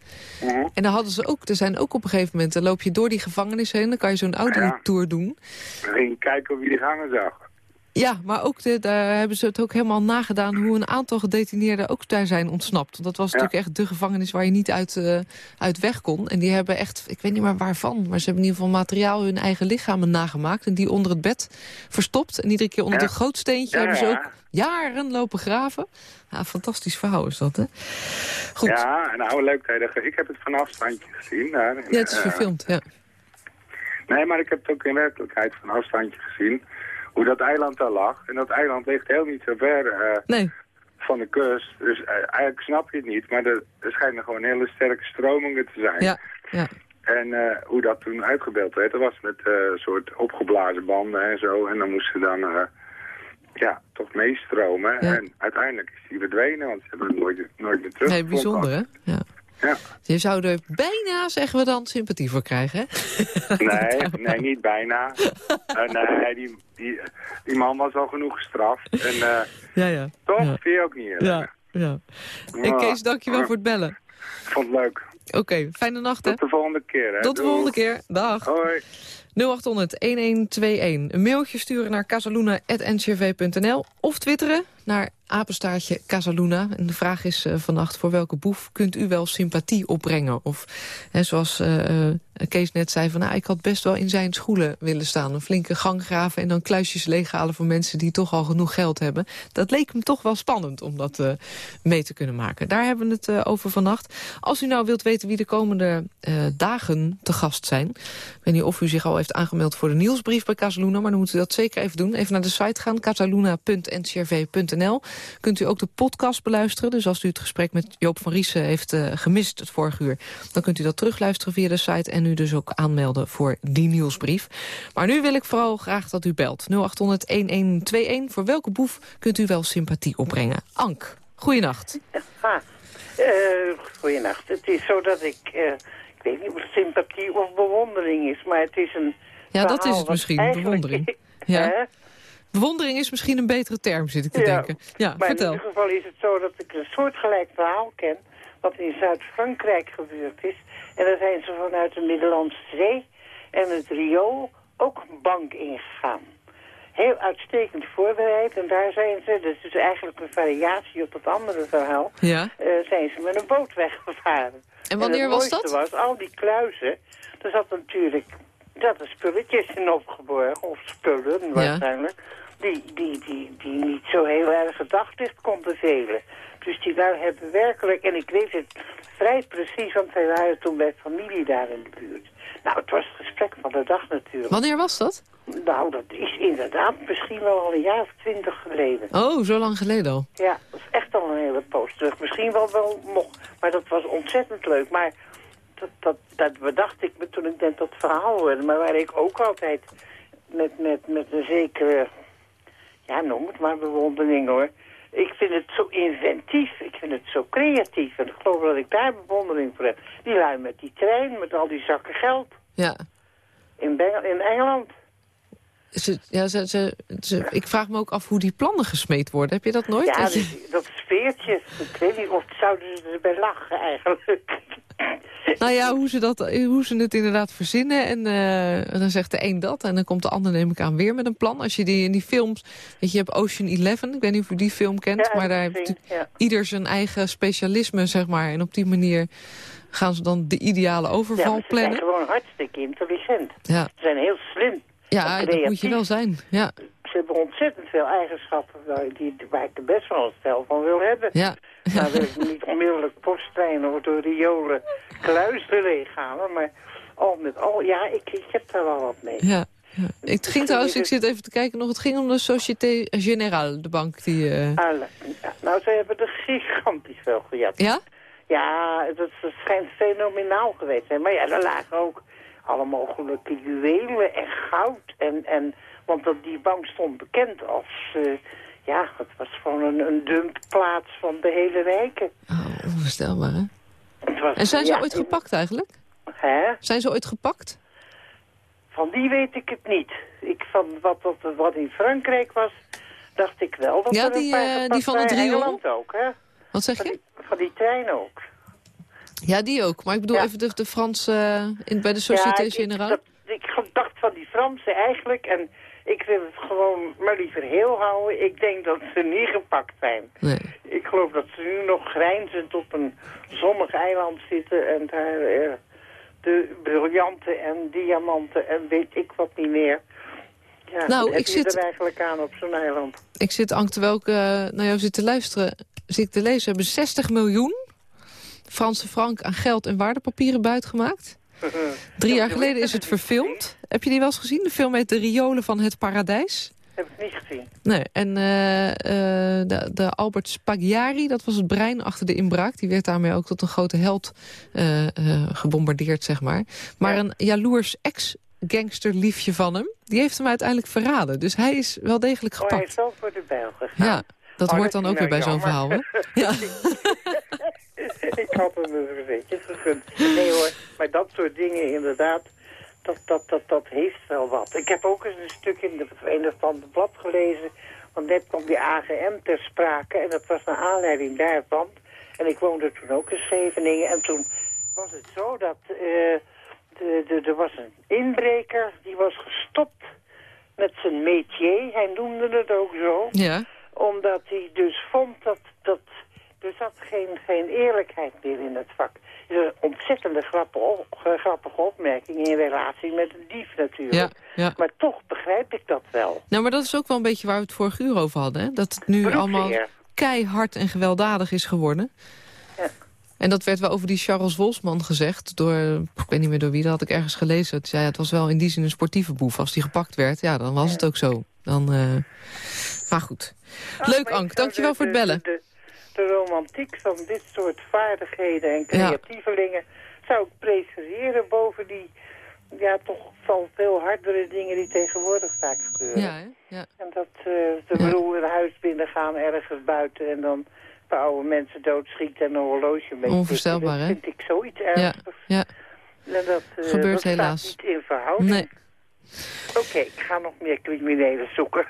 Speaker 6: Mhm.
Speaker 3: En daar hadden ze ook, er zijn ook op een gegeven moment... dan loop je door die gevangenis heen, dan kan je zo'n auto-tour doen.
Speaker 6: We gingen kijken of je die gangen zag.
Speaker 3: Ja, maar ook de, daar hebben ze het ook helemaal nagedaan... hoe een aantal gedetineerden ook daar zijn ontsnapt. Want dat was
Speaker 6: Ja.
Speaker 3: natuurlijk echt de gevangenis waar je niet uit, eh, uit weg kon. En die hebben echt, ik weet niet meer waarvan... maar ze hebben in ieder geval materiaal hun eigen lichamen nagemaakt... en die onder het bed verstopt. En iedere keer onder
Speaker 6: Ja.
Speaker 3: het grootsteentje
Speaker 6: Ja,
Speaker 3: hebben ze
Speaker 6: ja.
Speaker 3: ook jaren lopen graven. Ja, fantastisch verhaal is dat, hè? Goed, ja,
Speaker 6: Ja, en oude leukheden. Ik heb het van afstandje gezien. Daar, in,
Speaker 3: het is verfilmd, ja.
Speaker 6: Nee, maar ik heb het ook in werkelijkheid van afstandje gezien. Hoe dat eiland daar lag. En dat eiland ligt heel niet zo ver eh,
Speaker 3: Nee,
Speaker 6: van de kust. Dus eh, eigenlijk snap je het niet. Maar er, er schijnen gewoon hele sterke stromingen te zijn.
Speaker 3: ja, ja.
Speaker 6: En eh, hoe dat toen uitgebeeld werd, dat was met een soort opgeblazen banden en zo. En dan moesten ze dan ja, toch meestromen.
Speaker 3: Ja.
Speaker 6: En uiteindelijk is die verdwenen, want ze hebben hem nooit, nooit meer terug.
Speaker 3: Nee, bijzonder, hè? Ja.
Speaker 6: Ja.
Speaker 3: Je zou er bijna, zeggen we dan, sympathie voor krijgen, hè? [laughs]
Speaker 6: Nee, nee, niet bijna. [laughs] Eh, nee, die, die, die man was al genoeg gestraft. En eh,
Speaker 3: Ja, ja.
Speaker 6: toch
Speaker 3: Ja.
Speaker 6: vind je ook niet.
Speaker 3: Ja, ja. En Kees, dankjewel voor het bellen.
Speaker 6: Vond het leuk.
Speaker 3: Oké, fijne nacht, hè?
Speaker 6: Tot de volgende keer. Hè.
Speaker 3: Tot de volgende keer. Dag.
Speaker 6: Hoi.
Speaker 3: 0800-1121. Een mailtje sturen naar casaluna.ncrv.nl of twitteren naar apenstaartje Casaluna. En de vraag is eh, vannacht voor welke boef kunt u wel sympathie opbrengen? Of hè, zoals eh, Kees net zei van... Nou, ik had best wel in zijn schoenen willen staan. Een flinke gang graven en dan kluisjes leeghalen... voor mensen die toch al genoeg geld hebben. Dat leek hem toch wel spannend om dat uh, mee te kunnen maken. Daar hebben we het uh, over vannacht. Als u nou wilt weten wie de komende uh, dagen te gast zijn... ik weet niet of u zich al heeft aangemeld voor de nieuwsbrief bij Casaluna... maar dan moet u dat zeker even doen. Even naar de site gaan, casaluna.ncrv.nl. Kunt u ook de podcast beluisteren. Dus als u het gesprek met Joop van Riesen heeft gemist het vorige uur... dan kunt u dat terugluisteren via de site... en u dus ook aanmelden voor die nieuwsbrief. Maar nu wil ik vooral graag dat u belt. 0800-1121. Voor welke boef kunt u wel sympathie opbrengen? Ank, goeienacht.
Speaker 7: Ha, uh, goeienacht. Het is zo dat ik... Uh, ik weet niet of het sympathie of bewondering is, maar het is een...
Speaker 3: Ja, dat is het misschien, bewondering. [laughs] Ja. Bewondering is misschien een betere term, zit ik te denken. Ja,
Speaker 7: maar
Speaker 3: vertel.
Speaker 7: in ieder geval is het zo dat ik een soortgelijk verhaal ken... wat in Zuid-Frankrijk gebeurd is. En daar zijn ze vanuit de Middellandse Zee en het riool ook een bank ingegaan. Heel uitstekend voorbereid. En daar zijn ze, dat is eigenlijk een variatie op het andere verhaal...
Speaker 3: Ja.
Speaker 7: Uh, zijn ze met een boot weggevaren.
Speaker 3: En wanneer
Speaker 7: en
Speaker 3: was dat?
Speaker 7: was, al die kluizen, er zat natuurlijk... Dat er spulletjes in opgeborgen, of spullen waarschijnlijk... Die, die, die, die niet zo heel erg het daglicht konden velen. Dus die daar hebben werkelijk, en ik weet het vrij precies, want wij waren toen bij familie daar in de buurt. Nou, het was het gesprek van de dag natuurlijk.
Speaker 3: Wanneer was dat?
Speaker 7: Nou, dat is inderdaad misschien wel al een jaar of twintig geleden.
Speaker 3: Oh, zo lang geleden al?
Speaker 7: Ja, dat is echt al een hele poos terug. Misschien wel wel nog, maar dat was ontzettend leuk. Maar dat, dat, dat bedacht ik me toen ik net dat verhaal hoorde. Maar waar ik ook altijd met, met, met een zekere, ja noem het maar bewondering hoor ik vind het zo inventief, ik vind het zo creatief. En ik geloof dat ik daar bewondering voor heb. Die lui met die trein, met al die zakken geld.
Speaker 3: Ja.
Speaker 7: In, in Engeland.
Speaker 3: Ze, ja, ze, ze, ze, ik vraag me ook af hoe die plannen gesmeed worden. Heb je dat nooit?
Speaker 7: Ja,
Speaker 3: dat,
Speaker 7: dat sfeertje. Ik weet niet of zouden ze erbij lachen eigenlijk. [laughs]
Speaker 3: Nou ja, hoe ze, dat, hoe ze het inderdaad verzinnen. En uh, dan zegt de een dat. En dan komt de ander, neem ik aan, weer met een plan. Als je die in die films... Weet je, je hebt Ocean Eleven. Ik weet niet of u die film kent.
Speaker 7: Ja,
Speaker 3: maar daar heeft
Speaker 7: ja.
Speaker 3: ieder zijn eigen specialisme, zeg maar. En op die manier gaan ze dan de ideale overval
Speaker 7: ja,
Speaker 3: plannen.
Speaker 7: ze zijn gewoon hartstikke intelligent.
Speaker 3: Ja.
Speaker 7: Ze zijn heel slim.
Speaker 3: Ja, dat moet je wel zijn. Ja.
Speaker 7: Ze hebben ontzettend veel eigenschappen waar, die, waar ik er best wel een stel van wil hebben.
Speaker 3: Ja.
Speaker 7: Nou wil ik niet onmiddellijk posttreinen of door riolen kluizen leeghalen, maar al met al, ja, ik, ik heb daar wel wat mee.
Speaker 3: Ja. Ja. Het ging trouwens, ik zit even te kijken nog, het ging om de Société Générale, de bank die... Uh...
Speaker 7: Nou, ze hebben er gigantisch veel gejat.
Speaker 3: Ja?
Speaker 7: Ja, dat, schijnt fenomenaal geweest te zijn. Maar ja, daar lagen ook alle mogelijke juwelen en goud. En, en, want dat, die bank stond bekend als... Uh, ja, het was gewoon een, een dumpplaats van de hele wijken.
Speaker 3: Oh, onvoorstelbaar, hè?
Speaker 7: Was,
Speaker 3: en zijn ze
Speaker 7: ja,
Speaker 3: ooit gepakt eigenlijk?
Speaker 7: Hè?
Speaker 3: Zijn ze ooit gepakt?
Speaker 7: Van die weet ik het niet. Ik, van wat, wat, wat in Frankrijk was, dacht ik wel dat
Speaker 3: ja,
Speaker 7: er
Speaker 3: die,
Speaker 7: een
Speaker 3: die van het riool?
Speaker 7: Ook, hè?
Speaker 3: Wat zeg
Speaker 7: Van
Speaker 3: je?
Speaker 7: die, van die trein ook.
Speaker 3: Ja, die ook. Maar ik bedoel
Speaker 7: Ja.
Speaker 3: even de, de Franse, uh, in, bij de Société
Speaker 7: ja, ik,
Speaker 3: Générale.
Speaker 7: dat- ik dacht van die Fransen eigenlijk en ik wil het gewoon maar liever heel houden. Ik denk dat ze niet gepakt zijn.
Speaker 3: Nee.
Speaker 7: Ik geloof dat ze nu nog grijnzend op een zonnig eiland zitten en daar eh, de briljanten en diamanten en weet ik wat niet meer. Ja,
Speaker 3: Nou, ik zit-
Speaker 7: er eigenlijk aan op zo'n eiland?
Speaker 3: Ik zit, Ank, terwijl ik uh, naar jou zit te luisteren, zit ik te lezen. We hebben 60 miljoen Franse frank aan geld en waardepapieren buitgemaakt. Drie jaar geleden is het verfilmd. Heb je die wel eens gezien? De film heet De Riolen van het Paradijs.
Speaker 7: Heb ik niet gezien.
Speaker 3: Nee, en eh, eh, de, de Albert Spagliari, dat was het brein achter de inbraak. Die werd daarmee ook tot een grote held eh, gebombardeerd, zeg maar. Maar
Speaker 7: Ja.
Speaker 3: een jaloers ex-gangsterliefje van hem... die heeft hem uiteindelijk verraden. Dus hij is wel degelijk
Speaker 7: Oh, hij is
Speaker 3: gepakt.
Speaker 7: wel voor de bijl gegaan.
Speaker 3: Ja, dat
Speaker 7: Oh,
Speaker 3: hoort
Speaker 7: dat
Speaker 3: dan
Speaker 7: is
Speaker 3: ook weer
Speaker 7: nou
Speaker 3: bij zo'n verhaal, hè? Ja. [laughs] [laughs]
Speaker 7: ik had hem een beetje gegund. Nee hoor, maar dat soort dingen inderdaad, dat, dat, dat, dat heeft wel wat. Ik heb ook eens een stuk in de Verenigd Blad gelezen, want net kwam die AGM ter sprake en dat was naar aanleiding daarvan. En ik woonde toen ook in Scheveningen en toen was het zo dat eh, de, de, er was een inbreker, die was gestopt met zijn métier, hij noemde het ook zo
Speaker 3: ja.
Speaker 7: omdat hij dus vond dat, dat er zat geen, geen eerlijkheid meer in het vak. is een ontzettende grappige, grappige opmerking in relatie met een dief natuurlijk.
Speaker 3: Ja, ja.
Speaker 7: Maar toch begrijp ik dat wel.
Speaker 3: Nou, maar dat is ook wel een beetje waar we het vorige uur over hadden. Hè? Dat het nu allemaal keihard en gewelddadig is geworden.
Speaker 7: Ja.
Speaker 3: En dat werd wel over die Charles Wolfsman gezegd. Door, ik weet niet meer door wie, dat had ik ergens gelezen. Het, zei, het was wel in die zin een sportieve boef. Als die gepakt werd, ja, dan was het ook zo. Dan, eh, Maar goed.
Speaker 7: Nou,
Speaker 3: Leuk, Ank. Dankjewel
Speaker 7: de-
Speaker 3: voor het bellen.
Speaker 7: De, de, romantiek van dit soort vaardigheden en creatievelingen zou ik prefereren boven die ja, toch van veel hardere dingen die tegenwoordig vaak gebeuren.
Speaker 3: Ja, hè? ja.
Speaker 7: En dat uh, de
Speaker 3: Ja.
Speaker 7: bedoel een huis binnengaan ergens buiten en dan een paar oude mensen doodschieten en een horloge mee.
Speaker 3: Onvoorstelbaar, hè?
Speaker 7: Dat vind ik zoiets
Speaker 3: Ja,
Speaker 7: ernstigs.
Speaker 3: ja.
Speaker 7: En dat, eh,
Speaker 3: Gebeurt
Speaker 7: dat
Speaker 3: helaas.
Speaker 7: niet in verhouding.
Speaker 3: Nee.
Speaker 7: Oké, ik ga nog meer criminelen zoeken.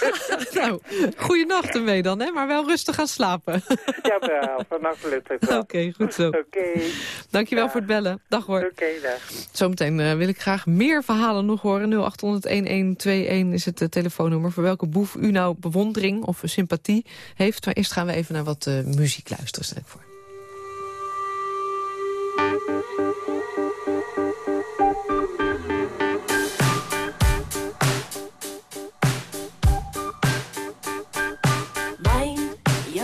Speaker 7: [laughs]
Speaker 3: nou, goeienacht ermee dan, hè? Maar wel rustig gaan slapen. [laughs]
Speaker 7: Jawel, vannacht lukt het wel.
Speaker 3: Oké, goed zo.
Speaker 7: Oké, [laughs]
Speaker 3: Dankjewel voor het bellen. Dag hoor.
Speaker 7: oké, dag.
Speaker 3: Zometeen eh, wil ik graag meer verhalen nog horen. 0800-1121 is het eh, telefoonnummer. Voor welke boef u nou bewondering of sympathie heeft. Maar eerst gaan we even naar wat eh, muziek luisteren, stel ik voor.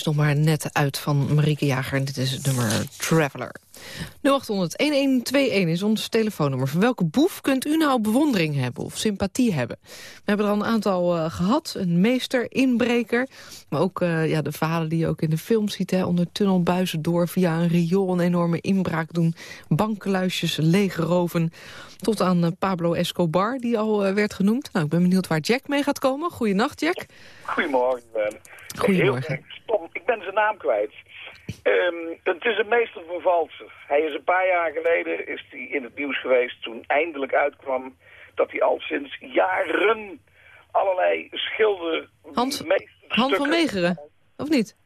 Speaker 8: Is
Speaker 3: nog maar net uit van Marieke Jager. En dit is het nummer Traveler. 0800-1121 is ons telefoonnummer. Voor welke boef kunt u nou bewondering hebben of sympathie hebben? We hebben er al een aantal eh, gehad. Een meester, inbreker. Maar ook eh, ja, de verhalen die je ook in de film ziet. Hè, onder tunnelbuizen door, via een riool een enorme inbraak doen. Bankenluisjes leegroven. Tot aan eh, Pablo Escobar, die al werd genoemd. Nou, ik ben benieuwd waar Jack mee gaat komen. Goeienacht, Jack.
Speaker 9: Goedemorgen, Ben.
Speaker 3: Goedemorgen.
Speaker 9: Heel stom. Ik ben zijn naam kwijt. Ehm, het is een meester van. Hij is een paar jaar geleden is hij in het nieuws geweest toen eindelijk uitkwam dat hij al sinds jaren allerlei schilder...
Speaker 3: Hans,
Speaker 9: meesterstukken-
Speaker 3: Han van Meegeren, of niet?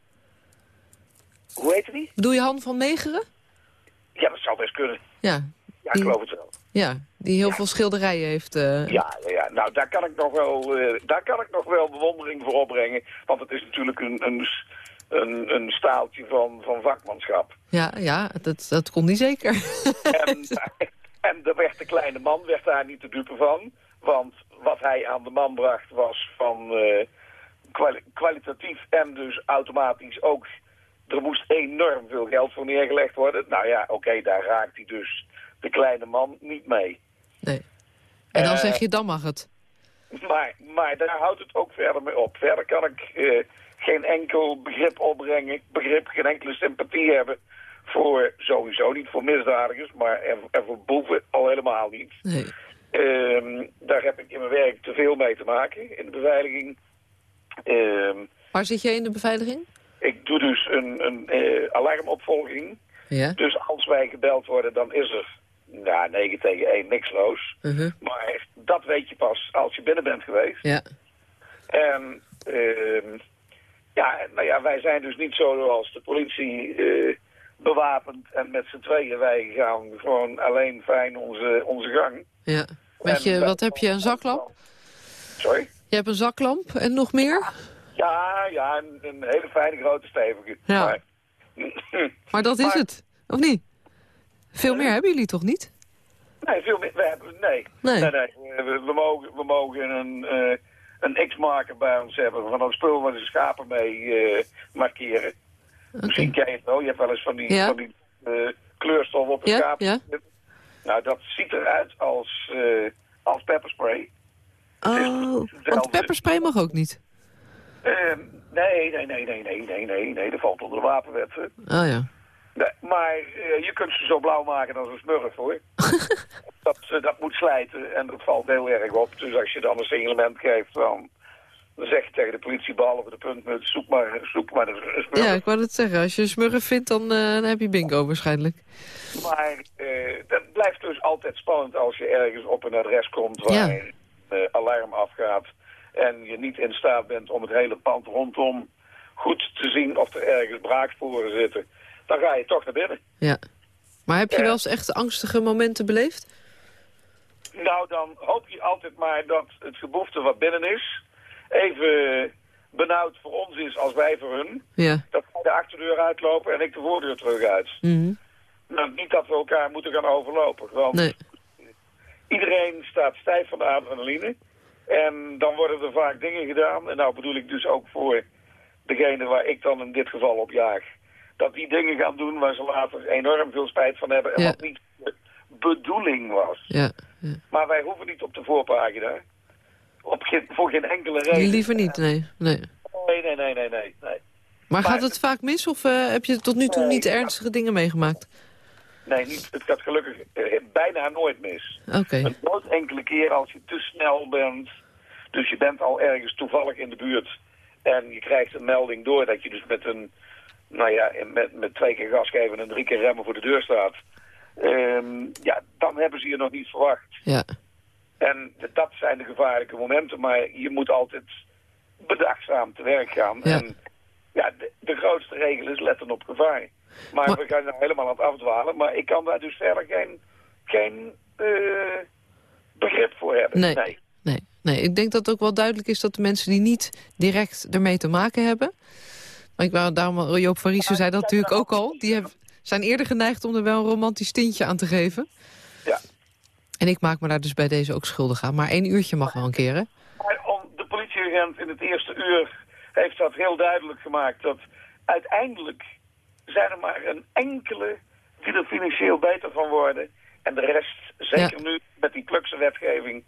Speaker 9: Hoe heet die?
Speaker 3: Bedoel je Han van Meegeren?
Speaker 9: Ja, dat zou best kunnen.
Speaker 3: Ja,
Speaker 9: Ja, ik geloof het wel.
Speaker 3: ja die heel veel schilderijen heeft. eh,
Speaker 9: Ja, ja, ja, nou daar kan ik nog wel, eh, daar kan ik nog wel bewondering voor opbrengen. Want het is natuurlijk een, een, een, een staaltje van, van vakmanschap.
Speaker 3: ja, ja dat, dat kon niet zeker.
Speaker 9: En, [laughs] en werd de kleine man werd daar niet de dupe van. Want wat hij aan de man bracht was van eh, kwali- kwalitatief en dus automatisch ook... Er moest enorm veel geld voor neergelegd worden. Nou ja, oké, daar raakt hij dus de kleine man niet mee.
Speaker 3: nee. En dan
Speaker 9: Eh,
Speaker 3: zeg je, dan mag het.
Speaker 9: Maar, maar daar houdt het ook verder mee op. Verder kan ik eh, geen enkel begrip opbrengen, begrip, geen enkele sympathie hebben voor, sowieso niet voor misdadigers, maar en, en voor boeven al helemaal niet.
Speaker 3: Nee.
Speaker 9: Ehm, daar heb ik in mijn werk te veel mee te maken, in de beveiliging. Ehm,
Speaker 3: Waar zit jij in de beveiliging?
Speaker 9: ik doe dus een, een eh, alarmopvolging.
Speaker 3: Ja.
Speaker 9: Dus als wij gebeld worden, dan is er nou, 9 tegen 1 niksloos.
Speaker 3: Uh-huh.
Speaker 9: Maar dat weet je pas als je binnen bent geweest.
Speaker 3: Ja.
Speaker 9: En ehm, ja, nou ja, wij zijn dus niet zo zoals de politie eh, bewapend en met z'n tweeën. Wij gaan gewoon alleen fijn onze, onze gang.
Speaker 3: ja. Met je, wat heb je, een zaklamp?
Speaker 9: Sorry?
Speaker 3: Je hebt een zaklamp en nog meer?
Speaker 9: Ja, ja, een, een hele fijne grote stevige.
Speaker 3: Ja.
Speaker 9: Maar, [laughs]
Speaker 3: Maar dat is
Speaker 9: Maar-
Speaker 3: het, of niet? Veel meer hebben jullie toch niet?
Speaker 9: nee, veel meer. We hebben, nee.
Speaker 3: Nee.
Speaker 9: nee, nee. We, we mogen, we mogen een, eh, een X-marker bij ons hebben. Van dat spul waar ze schapen mee markeren. Misschien ken je het wel. Je hebt wel eens van die, van die kleurstof op de
Speaker 3: ja. Ja.
Speaker 9: Nou, dat ziet eruit als, uh, als pepperspray.
Speaker 3: Oh, want pepperspray mag ook niet?
Speaker 9: nee, nee, nee, nee, nee, nee, nee, nee. Dat valt onder de wapenwet.
Speaker 3: Oh ja.
Speaker 9: Nee, maar eh, je kunt ze zo blauw maken als een smurf, hoor. [laughs] dat, eh, dat moet slijten en dat valt heel erg op. Dus als je dan een signalement geeft, dan, dan zeg je tegen de politie, behalve de puntmuts, zoek maar, zoek maar een, een smurf.
Speaker 3: Ja, ik wou het zeggen. Als je een smurf vindt, dan, eh, dan heb je bingo waarschijnlijk.
Speaker 9: Maar dat blijft dus altijd spannend als je ergens op een adres komt waar
Speaker 3: Ja.
Speaker 9: eh, alarm afgaat en je niet in staat bent om het hele pand rondom goed te zien of er ergens braaksporen zitten. Dan ga je toch naar binnen.
Speaker 3: Ja. Maar heb je wel eens echt angstige momenten beleefd?
Speaker 9: Nou, dan hoop je altijd maar dat het geboefte wat binnen is even benauwd voor ons is als wij voor hun.
Speaker 3: Ja.
Speaker 9: Dat wij de achterdeur uitlopen en ik de voordeur terug uit.
Speaker 3: Mhm.
Speaker 9: Nou, niet dat we elkaar moeten gaan overlopen. Want
Speaker 3: Nee.
Speaker 9: iedereen staat stijf van de adrenaline. En dan worden er vaak dingen gedaan. En nou bedoel ik dus ook voor degene waar ik dan in dit geval op jaag. Dat die dingen gaan doen waar ze later enorm veel spijt van hebben. En
Speaker 3: Ja.
Speaker 9: wat niet de bedoeling was.
Speaker 3: Ja. ja.
Speaker 9: Maar wij hoeven niet op de voorpagina. Op geen, voor geen enkele reden.
Speaker 3: Liever niet, nee. nee.
Speaker 9: Nee, nee, nee, nee, nee.
Speaker 3: Maar gaat het vaak mis of eh, heb je tot nu toe niet ernstige dingen meegemaakt?
Speaker 9: Nee, niet, het gaat gelukkig eh, bijna nooit mis.
Speaker 3: Oké.
Speaker 9: Een dood enkele keer als je te snel bent. Dus je bent al ergens toevallig in de buurt. En je krijgt een melding door dat je dus met een... Nou ja, met, met twee keer gas geven en drie keer remmen voor de deur staat. Ehm, ja, dan hebben ze je nog niet verwacht.
Speaker 3: Ja.
Speaker 9: En dat zijn de gevaarlijke momenten. Maar je moet altijd bedachtzaam te werk gaan.
Speaker 3: Ja.
Speaker 9: En ja, de, de grootste regel is letten op gevaar. Maar,
Speaker 3: Maar-
Speaker 9: we gaan nou helemaal aan het afdwalen. Maar ik kan daar dus verder geen, geen eh, begrip voor hebben.
Speaker 3: Nee. Nee. nee, ik denk dat het ook wel duidelijk is dat de mensen die niet direct ermee te maken hebben... Maar ik wou daarom, Joop van Riesen zei dat natuurlijk ook al... die hebben, zijn eerder geneigd om er wel een romantisch tintje aan te geven.
Speaker 9: Ja.
Speaker 3: En ik maak me daar dus bij deze ook schuldig aan. Maar één uurtje mag wel een keer, hè?
Speaker 9: De politieagent in het eerste uur heeft dat heel duidelijk gemaakt. Dat uiteindelijk zijn er maar een enkele die er financieel beter van worden. En de rest, zeker nu met die plukse wetgeving,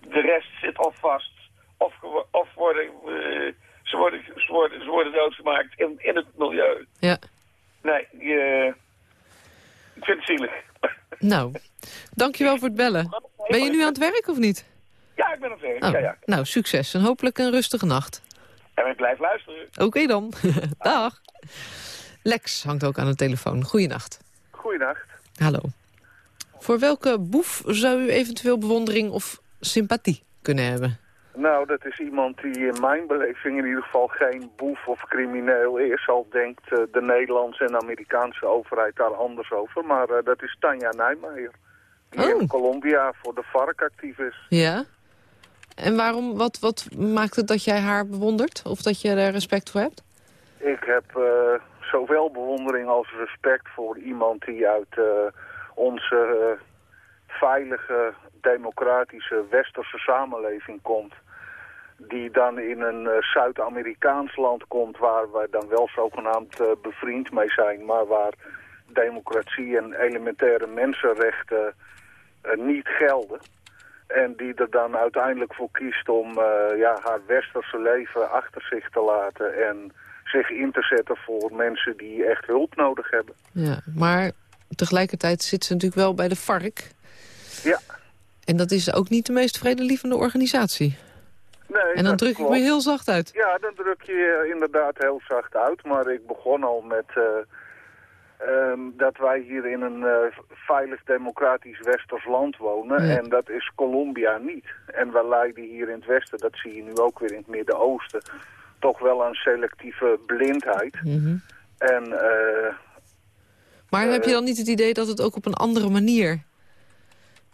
Speaker 9: de rest zit of vast. Of, of worden, eh, ze, worden, ze, worden, ze worden doodgemaakt in, in het milieu.
Speaker 3: Ja.
Speaker 9: Nee, je, ik vind het zielig. [laughs]
Speaker 3: Nou, dankjewel voor het bellen. Ben je nu aan het werk of niet?
Speaker 9: Ja, ik ben aan het werk.
Speaker 3: Oh,
Speaker 9: Ja, ja.
Speaker 3: Nou, succes en hopelijk een rustige nacht.
Speaker 9: En ik blijf luisteren.
Speaker 3: Oké dan. [laughs] Dag. Lex hangt ook aan de telefoon. Goeienacht.
Speaker 10: Goeienacht.
Speaker 3: Hallo. Voor welke boef zou u eventueel bewondering of sympathie kunnen hebben?
Speaker 10: Nou, dat is iemand die in mijn beleving in ieder geval geen boef of crimineel is. Al denkt eh, de Nederlandse en Amerikaanse overheid daar anders over. Maar eh, dat is Tanja Nijmeijer. Die
Speaker 3: Oh.
Speaker 10: in Colombia voor de FARC actief is.
Speaker 3: Ja? En waarom, wat, wat maakt het dat jij haar bewondert? Of dat je er respect voor hebt?
Speaker 10: Ik heb eh, zowel bewondering als respect voor iemand die uit onze veilige, democratische, westerse samenleving komt. Die dan in een eh, Zuid-Amerikaans land komt waar wij dan wel zogenaamd eh, bevriend mee zijn. Maar waar democratie en elementaire mensenrechten eh, niet gelden. En die er dan uiteindelijk voor kiest om ja, haar westerse leven achter zich te laten. En zich in te zetten voor mensen die echt hulp nodig hebben.
Speaker 3: Ja, maar tegelijkertijd zit ze natuurlijk wel bij de FARC. En dat is ook niet de meest vredelievende organisatie.
Speaker 10: Nee,
Speaker 3: En dan druk ik me heel zacht uit.
Speaker 10: Ja, dan druk je inderdaad heel zacht uit. Maar ik begon al met eh, ehm, dat wij hier in een eh, veilig democratisch westers land wonen.
Speaker 3: Ja.
Speaker 10: En dat is Colombia niet. En wij lijden hier in het westen, dat zie je nu ook weer in het Midden-Oosten, toch wel aan selectieve blindheid.
Speaker 3: Mhm.
Speaker 10: En eh,
Speaker 3: Maar heb je dan niet het idee dat het ook op een andere manier...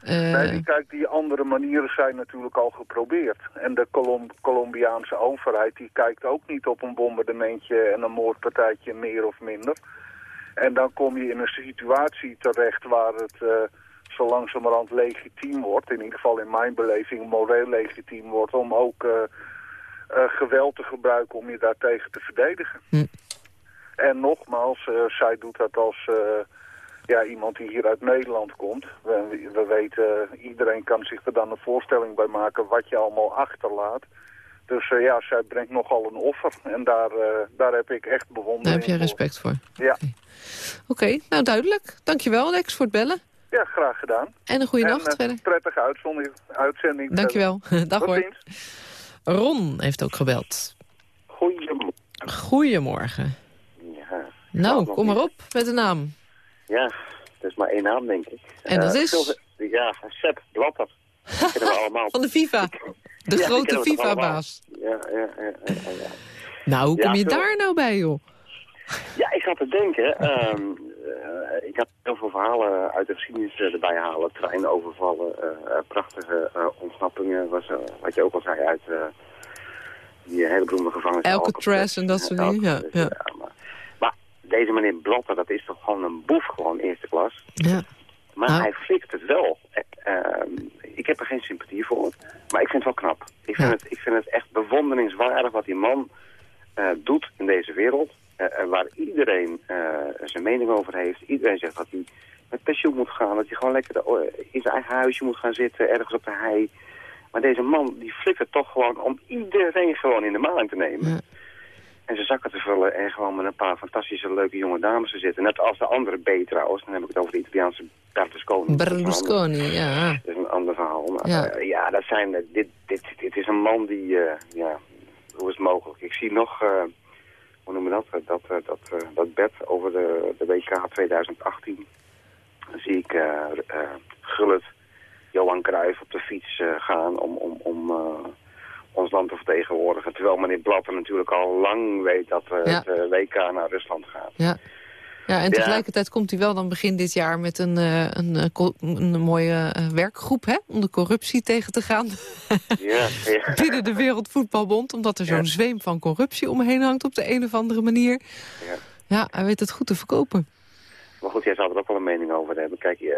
Speaker 3: eh,
Speaker 10: Nee, die, kijk, die andere manieren zijn natuurlijk al geprobeerd. En de Colom- Colombiaanse overheid die kijkt ook niet op een bombardementje en een moordpartijtje meer of minder. En dan kom je in een situatie terecht waar het eh, zo langzamerhand legitiem wordt, in ieder geval in mijn beleving moreel legitiem wordt, om ook eh, geweld te gebruiken om je daartegen te verdedigen.
Speaker 3: Hm.
Speaker 10: En nogmaals, zij doet dat als ja, iemand die hier uit Nederland komt. We, we weten, eh, iedereen kan zich er dan een voorstelling bij maken wat je allemaal achterlaat. Dus eh, ja, zij brengt nogal een offer. En daar, eh, daar heb ik echt bewondering
Speaker 3: daar heb
Speaker 10: voor.
Speaker 3: respect voor.
Speaker 10: Ja.
Speaker 3: Oké, nou duidelijk. Dankjewel Lex voor het bellen.
Speaker 10: ja, graag gedaan.
Speaker 3: En een goede
Speaker 10: En,
Speaker 3: nacht verder.
Speaker 10: prettige uitzending. uitzending
Speaker 3: Dankjewel. [laughs] Dag
Speaker 10: Tot
Speaker 3: hoor. Ron heeft ook gebeld.
Speaker 11: Goedemorgen.
Speaker 3: Goedemorgen.
Speaker 11: Ja,
Speaker 3: Nou, kom maar op met de naam.
Speaker 11: Ja, dat is maar één naam, denk ik.
Speaker 3: En dat
Speaker 11: Eh,
Speaker 3: is?
Speaker 11: veel- Ja, Sepp Blatter. Dat kennen we allemaal. [laughs]
Speaker 3: Van de FIFA. De
Speaker 11: Ja,
Speaker 3: grote FIFA-baas.
Speaker 11: Ja, ja, ja, ja, ja.
Speaker 3: Nou, hoe kom je
Speaker 11: veel.
Speaker 3: daar nou bij, joh?
Speaker 11: Ja, ik zat te denken. ehm, eh, ik had heel veel verhalen uit de geschiedenis eh, erbij halen. Treinovervallen, eh, prachtige ontsnappingen. Was, wat je ook al zei uit die hele beroemde gevangenis.
Speaker 3: Alcatraz en dat soort dingen, ja, ja.
Speaker 11: maar deze meneer Blatter, dat is toch gewoon een boef, gewoon eerste klas.
Speaker 3: Ja.
Speaker 11: Maar
Speaker 3: Nou.
Speaker 11: hij flikt het wel. Eh, ehm, ik heb er geen sympathie voor. Maar ik vind het wel knap. Ik vind,
Speaker 3: Ja.
Speaker 11: het, ik vind het echt bewonderingswaardig wat die man eh, doet in deze wereld. eh, eh, waar iedereen zijn mening over heeft. Iedereen zegt dat hij met pensioen moet gaan. Dat hij gewoon lekker in zijn eigen huisje moet gaan zitten. Ergens op de hei. Maar deze man die flikt het toch gewoon om iedereen gewoon in de maling te nemen.
Speaker 3: Ja.
Speaker 11: En zijn zakken te vullen en gewoon met een paar fantastische leuke jonge dames te zitten. Net als de andere B trouwens. Dan heb ik het over de Italiaanse Berlusconi.
Speaker 3: Berlusconi, ja.
Speaker 11: Dat is een ander verhaal. Maar,
Speaker 3: Ja.
Speaker 11: ja, dat zijn, eh, dit, dit, dit is een man die, eh, ja, hoe is het mogelijk? Ik zie nog, eh, hoe noemen we dat, dat, eh, dat, eh, dat bed over de, de WK 2018. Dan zie ik eh eh, Gullit, Johan Cruijff op de fiets eh, gaan om, om, om eh, ons land te vertegenwoordigen. Terwijl meneer Blatter natuurlijk al lang weet dat eh,
Speaker 3: Ja.
Speaker 11: het eh, WK naar Rusland gaat.
Speaker 3: Ja. Ja, en tegelijkertijd komt hij wel dan begin dit jaar met een, eh, een, een mooie werkgroep hè, om de corruptie tegen te gaan
Speaker 11: Ja, ja. [laughs]
Speaker 3: binnen de Wereldvoetbalbond. Omdat er zo'n
Speaker 11: Ja.
Speaker 3: zweem van corruptie omheen hangt op de een of andere manier.
Speaker 11: Ja.
Speaker 3: Ja, hij weet het goed te verkopen.
Speaker 11: Maar goed, jij zou er ook wel een mening over hebben. Kijk, je,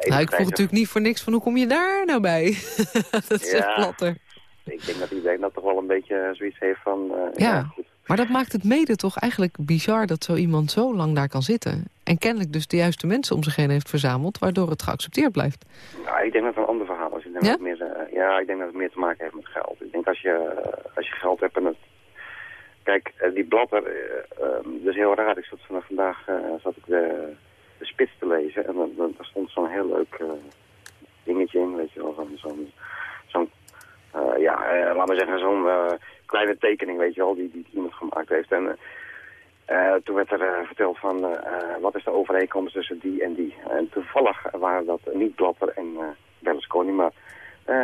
Speaker 11: eh,
Speaker 3: Nou, ik vroeg natuurlijk niet voor niks van hoe kom je daar nou bij? [laughs] dat is echt
Speaker 11: Ja.
Speaker 3: platter.
Speaker 11: Ik denk dat iedereen dat toch wel een beetje eh, zoiets heeft van... eh,
Speaker 3: Ja.
Speaker 11: goed.
Speaker 3: Maar dat maakt het mede toch eigenlijk bizar dat zo iemand zo lang daar kan zitten. En kennelijk dus de juiste mensen om zich heen heeft verzameld... waardoor het geaccepteerd blijft.
Speaker 11: Nou, ik denk dat het een ander verhaal is. Ik denk
Speaker 3: Ja?
Speaker 11: dat het meer, eh, ja, ik denk dat het meer te maken heeft met geld. Ik denk als je, als je geld hebt en het... Kijk, die blatter, eh, ehm, dat is heel raar. Ik zat vanaf vandaag zat ik de, de spits te lezen en dan, dan, daar stond zo'n heel leuk dingetje in, weet je wel. Zo'n, zo'n eh, ja, eh, laat maar zeggen, zo'n eh, kleine tekening, weet je wel, die, die iemand gemaakt heeft. En, toen werd er verteld van wat is de overeenkomst tussen die en die. En toevallig waren dat niet Blatter en Berlusconi, maar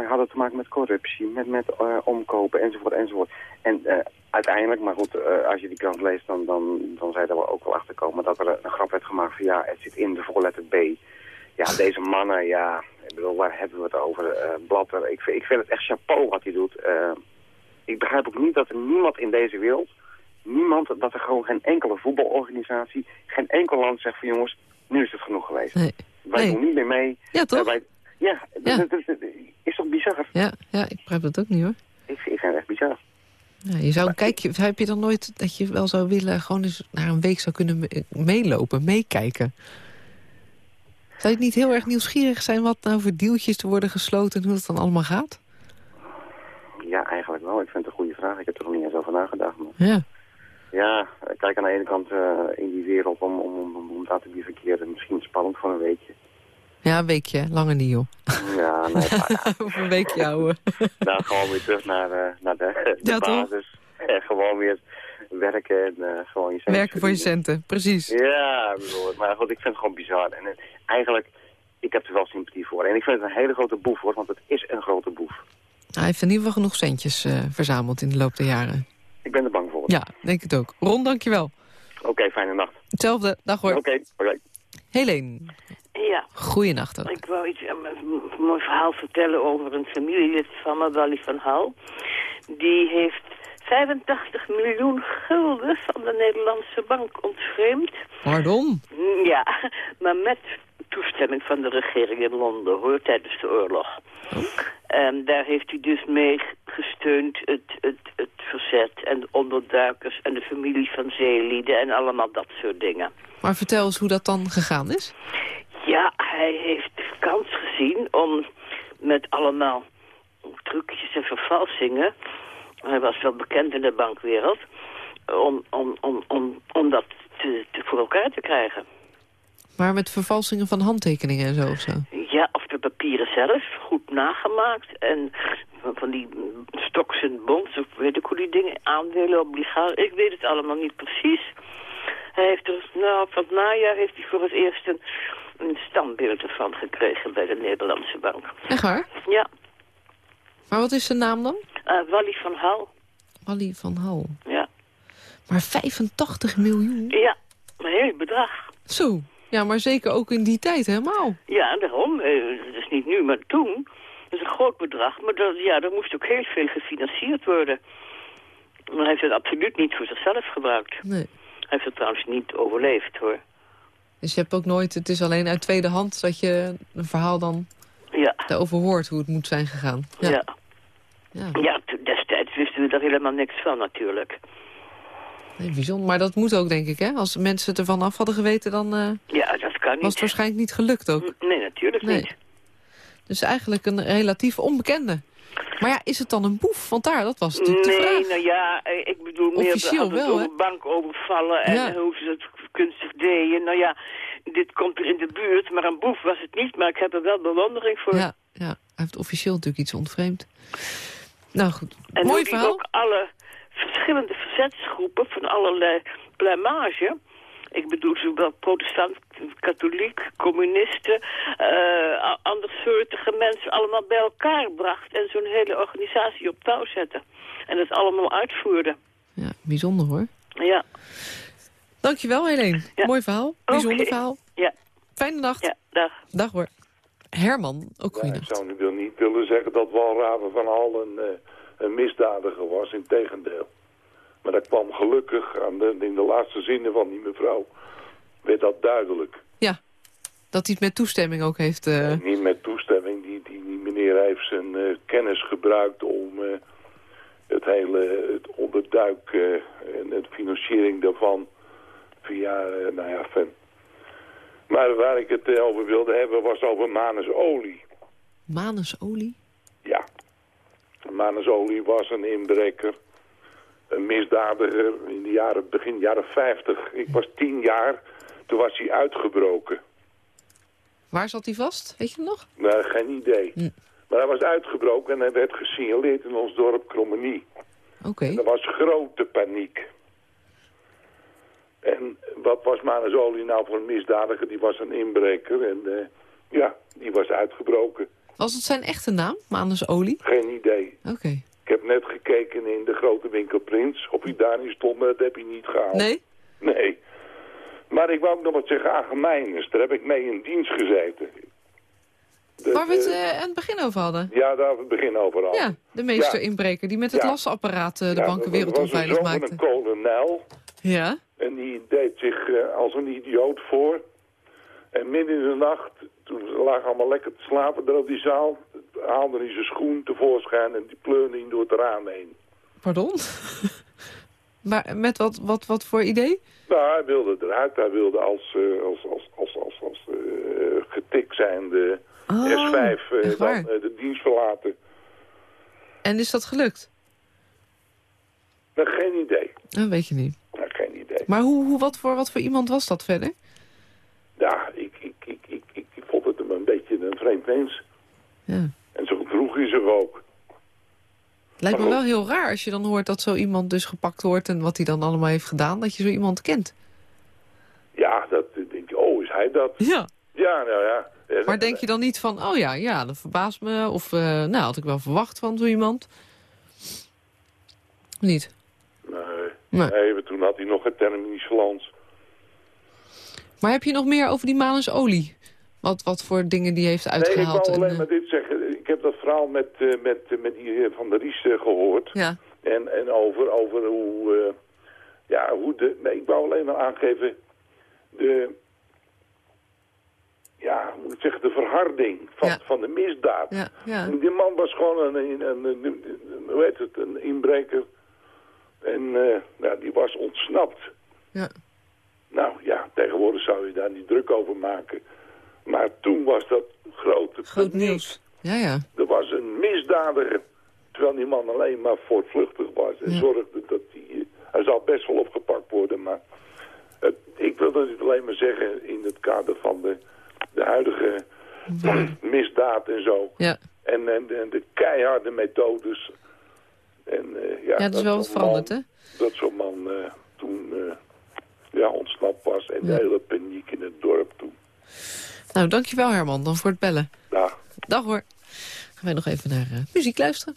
Speaker 11: hadden te maken met corruptie, met, met omkopen enzovoort enzovoort. En uiteindelijk, maar goed, als je die krant leest, dan, dan, dan er wel ook wel achter komen dat er een grap werd gemaakt van ja, het zit in de voorletter B. Ja, deze mannen, ja, ik bedoel, waar hebben we het over? Eh, Blatter, ik, vind- ik vind het echt chapeau wat hij doet. Eh, ik begrijp ook niet dat er niemand in deze wereld, niemand, dat er gewoon geen enkele voetbalorganisatie, geen enkel land zegt van jongens, nu is het genoeg geweest.
Speaker 3: Nee.
Speaker 11: Wij
Speaker 3: Nee.
Speaker 11: doen niet meer mee.
Speaker 3: Ja, toch?
Speaker 11: Eh, wij- ja,
Speaker 3: Ja.
Speaker 11: dat- dat- dat- is toch bizar?
Speaker 3: Ja, ja, ik begrijp dat ook niet hoor.
Speaker 11: Ik, ik vind het echt bizar.
Speaker 3: Ja, je zou kijkje, heb je dan nooit dat je wel zou willen... gewoon eens naar een week zou kunnen me- meelopen, meekijken? Zou je niet heel erg nieuwsgierig zijn... wat nou voor deeltjes te worden gesloten... en hoe dat dan allemaal gaat?
Speaker 11: Ja, eigenlijk wel. Ik vind het een goede vraag. Ik heb er nog niet eens over nagedacht. Maar...
Speaker 3: Ja.
Speaker 11: Ja, kijk aan de ene kant eh, in die wereld om, om, om, om, daar te bivakeren. Misschien spannend voor een weekje.
Speaker 3: Ja, een weekje. Langer niet, joh.
Speaker 11: Ja, nee, [laughs]
Speaker 3: Of een weekje, ouwe.
Speaker 11: dan gewoon weer terug naar, eh, naar de, de
Speaker 3: Ja, toch?
Speaker 11: basis. En gewoon weer werken en eh, gewoon je centjes
Speaker 3: Werken voor je centen, precies.
Speaker 11: Ja, bedoel, maar goed, ik vind het gewoon bizar. En eh, eigenlijk, ik heb er wel sympathie voor. En ik vind het een hele grote boef, hoor, want het is een grote boef.
Speaker 3: Hij heeft in ieder geval genoeg centjes eh, verzameld in de loop der jaren.
Speaker 11: Ik ben er bang voor.
Speaker 3: Ja, denk het ook. Ron, dankjewel.
Speaker 11: Oké, fijne nacht.
Speaker 3: Hetzelfde. Dag hoor.
Speaker 11: Oké, oké.
Speaker 3: Helene,
Speaker 12: Ja,
Speaker 3: goeienacht ook.
Speaker 12: ik wou iets, een, een mooi verhaal vertellen over een familielid van me, Wally van Hal. Die heeft 85 miljoen gulden van de Nederlandse bank ontvreemd.
Speaker 3: Pardon?
Speaker 12: Mm, Ja, maar met toestemming van de regering in Londen, hoor, tijdens de oorlog. En daar heeft hij dus mee gesteund het, het, het verzet en de onderduikers en de familie van zeelieden en allemaal dat soort dingen.
Speaker 3: Maar vertel eens hoe dat dan gegaan is.
Speaker 12: Ja, hij heeft de kans gezien om met allemaal trucjes en vervalsingen... hij was wel bekend in de bankwereld... om, om, om, om, om dat te, te voor elkaar te krijgen.
Speaker 3: Maar met vervalsingen van handtekeningen en zo of zo.
Speaker 12: Ja, of de papieren zelf, goed nagemaakt. En van- die stoks en bonds, of weet ik hoe die dingen, aandelen, obligaties. Ik weet het allemaal niet precies. Hij heeft er, nou, van het najaar heeft hij voor het eerst een, een standbeeld ervan gekregen bij de Nederlandse bank.
Speaker 3: Echt waar?
Speaker 12: Ja,
Speaker 3: Maar wat is zijn naam dan?
Speaker 12: eh Wally van Hal.
Speaker 3: Wally van Hal.
Speaker 12: Ja.
Speaker 3: Maar 85 miljoen?
Speaker 12: Ja, een heel bedrag.
Speaker 3: Zo. Ja, maar zeker ook in die tijd helemaal.
Speaker 12: Ja, daarom. eh, Het is niet nu, maar toen. Dat is een groot bedrag. Maar dat, ja, er moest ook heel veel gefinancierd worden. Maar hij heeft het absoluut niet voor zichzelf gebruikt.
Speaker 3: Nee.
Speaker 12: Hij heeft het trouwens niet overleefd, hoor.
Speaker 3: Dus je hebt ook nooit, het is alleen uit tweede hand dat je een verhaal dan
Speaker 12: Ja,
Speaker 3: daarover hoort hoe het moet zijn gegaan.
Speaker 12: ja.
Speaker 3: Ja.
Speaker 12: Ja. destijds wisten we daar helemaal niks van, natuurlijk.
Speaker 3: Nee, bijzonder. Maar dat moet ook, denk ik, hè? Als mensen het ervan af hadden geweten, dan eh,
Speaker 12: Ja, dat kan
Speaker 3: was
Speaker 12: niet.
Speaker 3: het waarschijnlijk niet gelukt ook.
Speaker 12: Nee, natuurlijk
Speaker 3: Nee.
Speaker 12: niet.
Speaker 3: Dus eigenlijk een relatief onbekende. Maar ja, is het dan een boef? Want daar, dat was natuurlijk de
Speaker 12: Nee,
Speaker 3: vraag.
Speaker 12: nou ja, eh, ik bedoel meer
Speaker 3: Officieel wel,
Speaker 12: over bankovervallen en
Speaker 3: Ja.
Speaker 12: hoe ze het kunstig deden. Nou ja, dit komt er in de buurt, maar een boef was het niet. Maar ik heb er wel bewondering voor.
Speaker 3: Ja, ja, hij heeft officieel natuurlijk iets ontvreemd. Nou goed,
Speaker 12: En
Speaker 3: mooi verhaal.
Speaker 12: ook alle verschillende verzetsgroepen van allerlei plumage... Ik bedoel zowel protestant, katholiek, communisten, eh, a- andersoortige mensen allemaal bij elkaar bracht en zo'n hele organisatie op touw zette. En dat allemaal uitvoerde.
Speaker 3: Ja, bijzonder hoor.
Speaker 12: Ja,
Speaker 3: Dankjewel, Helene. Mooi verhaal. Bijzonder verhaal.
Speaker 12: ja,
Speaker 3: Fijne nacht.
Speaker 12: ja, dag.
Speaker 3: Dag hoor. Herman, ook
Speaker 13: Ja, ik zou nu niet willen zeggen dat Walraven van Hal een, eh, een misdadiger was, in tegendeel. Maar dat kwam gelukkig aan de, in de laatste zinnen van die mevrouw, werd dat duidelijk.
Speaker 3: Ja, dat hij het met toestemming ook heeft... eh,
Speaker 13: Niet met toestemming, die, die, die meneer heeft zijn eh, kennis gebruikt om het hele het onderduik en de financiering daarvan via, nou ja, fan. Maar waar ik het eh, over wilde hebben was over manusolie.
Speaker 3: manusolie?
Speaker 13: Ja. Manusolie was een inbreker, een misdadiger in de jaren, begin jaren 50. Ik was tien jaar, toen was hij uitgebroken.
Speaker 3: Waar zat hij vast? Weet je nog?
Speaker 13: Nou, geen idee. Maar hij was uitgebroken en hij werd gesignaleerd in ons dorp Krommenie.
Speaker 3: Oké.
Speaker 13: Er was grote paniek. Wat was Manus nou voor een misdadiger? Die was een inbreker en eh, ja, die was uitgebroken.
Speaker 3: Was het zijn echte naam, Manus Olie?
Speaker 13: Geen idee.
Speaker 3: Oké.
Speaker 13: Ik heb net gekeken in de grote winkel Prins. Of hij daar niet stond, dat heb hij niet gehaald.
Speaker 3: Nee?
Speaker 13: Nee. Maar ik wou ook nog wat zeggen, Agemijners. Daar heb ik mee in dienst gezeten. De-
Speaker 3: Waar we het eh, aan het begin over hadden.
Speaker 13: Ja, daar we het begin over al.
Speaker 3: Ja, de meester
Speaker 13: Ja.
Speaker 3: inbreker die met het
Speaker 13: Ja.
Speaker 3: lasapparaat eh, de
Speaker 13: Ja,
Speaker 3: banken
Speaker 13: dat was een
Speaker 3: maakte.
Speaker 13: van een kolonel.
Speaker 3: Ja?
Speaker 13: En die deed zich eh, als een idioot voor. En midden in de nacht, toen ze lagen allemaal lekker te slapen daar op die zaal... haalde hij zijn schoen tevoorschijn en die pleurde hij door het raam heen.
Speaker 3: Pardon? [laughs] maar met wat, wat, wat voor idee?
Speaker 13: Nou, hij wilde eruit. Hij wilde als, eh, als, als, als, als, als eh, getikt zijnde
Speaker 3: Oh,
Speaker 13: S5 eh,
Speaker 3: echt
Speaker 13: dan de dienst verlaten.
Speaker 3: En is dat gelukt?
Speaker 13: Nou, geen idee.
Speaker 3: Dat weet je niet. Maar hoe, hoe, wat, voor, wat voor iemand was dat verder?
Speaker 13: Ja, ik, ik, ik, ik, ik, ik vond het hem een beetje een vreemd mens.
Speaker 3: Ja.
Speaker 13: En zo droeg hij zich ook.
Speaker 3: Lijkt me wel heel raar als je dan hoort dat zo iemand dus gepakt wordt... en wat hij dan allemaal heeft gedaan, dat je zo iemand kent.
Speaker 13: Ja, dat denk je, oh, is hij dat?
Speaker 3: Ja.
Speaker 13: Ja, nou ja.
Speaker 3: Maar denk je dan niet van, oh ja, ja, dat verbaast me... of eh, nou, had ik wel verwacht van zo iemand? Niet?
Speaker 13: Nee,
Speaker 3: Nee.
Speaker 13: toen had hij nog een term in Islans.
Speaker 3: Maar heb je nog meer over die Manus olie? Wat, wat voor dingen die heeft
Speaker 13: Nee, ik
Speaker 3: uitgehaald?
Speaker 13: wou
Speaker 3: en,
Speaker 13: alleen
Speaker 3: eh,
Speaker 13: maar dit zeggen. Ik heb dat verhaal met, eh, met, eh, met die heer Van der Ries eh, gehoord.
Speaker 3: Ja.
Speaker 13: En, en over, over hoe... eh, ja, hoe de... Nee, ik wou alleen maar aangeven... De... Ja, hoe moet ik zeggen? De verharding van,
Speaker 3: Ja.
Speaker 13: van de misdaad.
Speaker 3: Ja, ja.
Speaker 13: Die man was gewoon een, een, een, een- een- hoe heet het, een inbreker. En nou, die was ontsnapt.
Speaker 3: Ja.
Speaker 13: Nou ja, tegenwoordig zou je daar niet druk over maken. Maar toen was dat grote
Speaker 3: Groot nieuws. Ja, ja.
Speaker 13: Er was een misdadiger. Terwijl die man alleen maar voortvluchtig was. En
Speaker 3: Ja.
Speaker 13: zorgde dat hij... eh, Hij zal best wel opgepakt worden, maar... ik wil dat niet alleen maar zeggen in het kader van de, de huidige [clears throat] misdaad en zo.
Speaker 3: Ja.
Speaker 13: En, en, en de keiharde methodes. En, eh, ja,
Speaker 3: Ja, dat is wel wat veranderd, hè?
Speaker 13: Dat zo'n man eh, toen eh, ja, ontsnapt was. En de hele paniek in het dorp toen.
Speaker 3: Nou, dankjewel Herman, dan voor het bellen.
Speaker 13: Dag.
Speaker 3: Dag hoor. Gaan wij nog even naar muziek luisteren.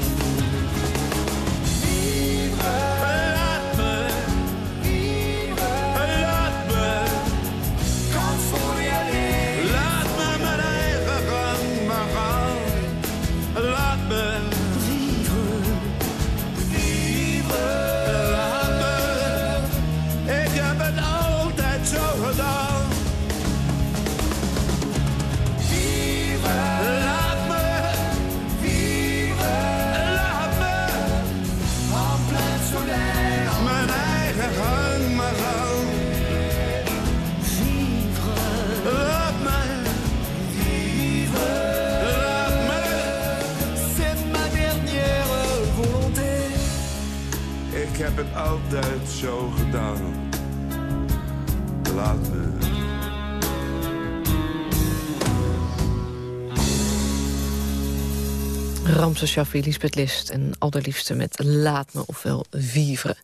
Speaker 14: Altijd zo gedaan. Laat me.
Speaker 3: Ramse Shaffi, Lisbeth List en allerliefste met Laat me ofwel Vivre.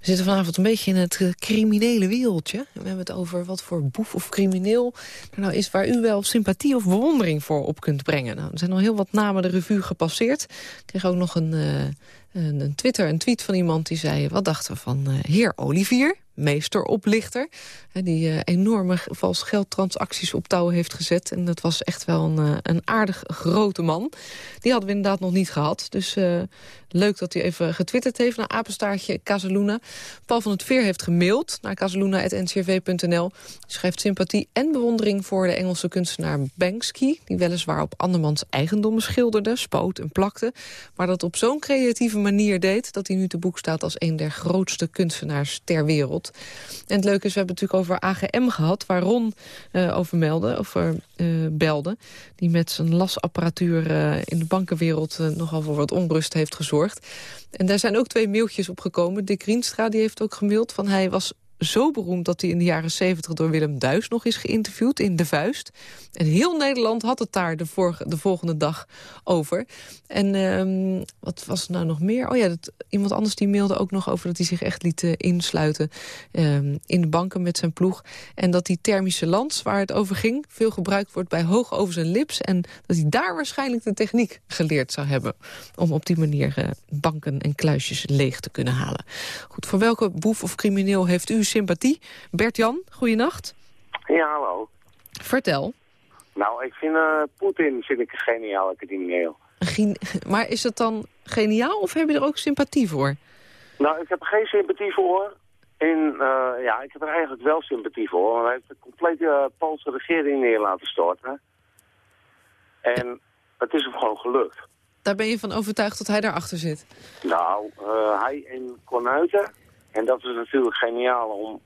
Speaker 3: We zitten vanavond een beetje in het criminele wereldje. We hebben het over wat voor boef of crimineel nou is... waar u wel sympathie of bewondering voor op kunt brengen. Nou, er zijn al heel wat namen de revue gepasseerd. Ik kreeg ook nog een, eh, een, Twitter, een tweet van iemand die zei... wat dachten we van eh, heer Olivier, meesteroplichter... die eh, enorme vals geldtransacties op touw heeft gezet. En dat was echt wel een, eh, een aardig grote man. Die hadden we inderdaad nog niet gehad. Dus eh, leuk dat hij even getwitterd heeft naar apenstaartje Casaluna. Paul van het Veer heeft gemaild naar casaluna.ncrv.nl. Schrijft sympathie en bewondering voor de Engelse kunstenaar Banksy... die weliswaar op andermans eigendommen schilderde, spoot en plakte... maar dat op zo'n creatieve manier deed... dat hij nu te boek staat als een der grootste kunstenaars ter wereld. En het leuke is, we hebben het natuurlijk over AGM gehad... waar Ron eh, over meldde, over eh, belde... die met zijn lasapparatuur eh, in de bankenwereld... eh, nogal voor wat onrust heeft gezorgd. En daar zijn ook twee mailtjes op gekomen. Dick Rienstra die heeft ook gemaild van hij was zo beroemd dat hij in de jaren 70 door Willem Duis nog is geïnterviewd in De Vuist. En heel Nederland had het daar de, volgende dag over. En ehm, wat was er nou nog meer? Oh ja, dat, iemand anders die mailde ook nog over dat hij zich echt liet eh, insluiten ehm, in de banken met zijn ploeg. En dat die thermische lans waar het over ging veel gebruikt wordt bij hoog over zijn lips. En dat hij daar waarschijnlijk de techniek geleerd zou hebben om op die manier eh, banken en kluisjes leeg te kunnen halen. Goed, voor welke boef of crimineel heeft u sympathie? Bert-Jan, goeienacht.
Speaker 11: Ja, hallo.
Speaker 3: Vertel.
Speaker 11: Nou, ik vind eh, Poetin vind ik een geniale crimineel.
Speaker 3: Geen- [laughs] Maar is het dan geniaal of heb je er ook sympathie voor?
Speaker 11: Nou, ik heb er geen sympathie voor. En eh, ja, ik heb er eigenlijk wel sympathie voor. Want hij heeft de complete eh, Poolse regering neer laten storten. En het is hem gewoon gelukt.
Speaker 3: Daar ben je van overtuigd dat hij daarachter zit.
Speaker 11: Nou, hij en Konuiten. En dat is natuurlijk geniaal om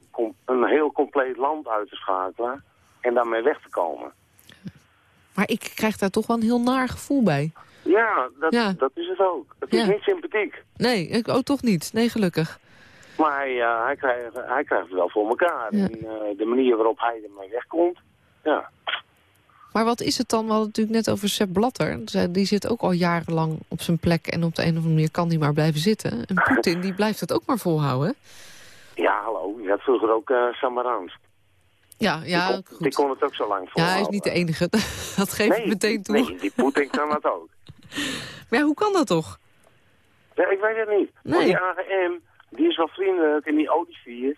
Speaker 11: een heel compleet land uit te schakelen. En daarmee weg te komen.
Speaker 3: Maar ik krijg daar toch wel een heel naar gevoel bij.
Speaker 11: Ja, dat,
Speaker 3: Ja.
Speaker 11: dat is het ook. Het is
Speaker 3: Ja.
Speaker 11: niet sympathiek.
Speaker 3: Nee, ik ook toch niet. Nee, gelukkig.
Speaker 11: Maar hij, eh, hij, krijgt, hij krijgt het wel voor elkaar.
Speaker 3: Ja.
Speaker 11: En eh, de manier waarop hij ermee wegkomt. Ja.
Speaker 3: Maar wat is het dan? We hadden het natuurlijk net over Sepp Blatter. Die zit ook al jarenlang op zijn plek en op de een of andere manier kan die maar blijven zitten. En Poetin die blijft het ook maar volhouden.
Speaker 11: ja, hallo. Je had vroeger ook eh Samarans.
Speaker 3: Ja, ja,
Speaker 11: die, kon, die kon het ook zo lang
Speaker 3: ja
Speaker 11: volhouden.
Speaker 3: hij is niet de enige. [laughs] Dat geef ik meteen toe.
Speaker 11: Nee, die Poetin kan dat ook. [laughs]
Speaker 3: Maar ja, hoe kan dat toch?
Speaker 11: Ja, ik weet het niet.
Speaker 3: Nee.
Speaker 11: die AGM, die is wel vriendelijk. En die Olivier,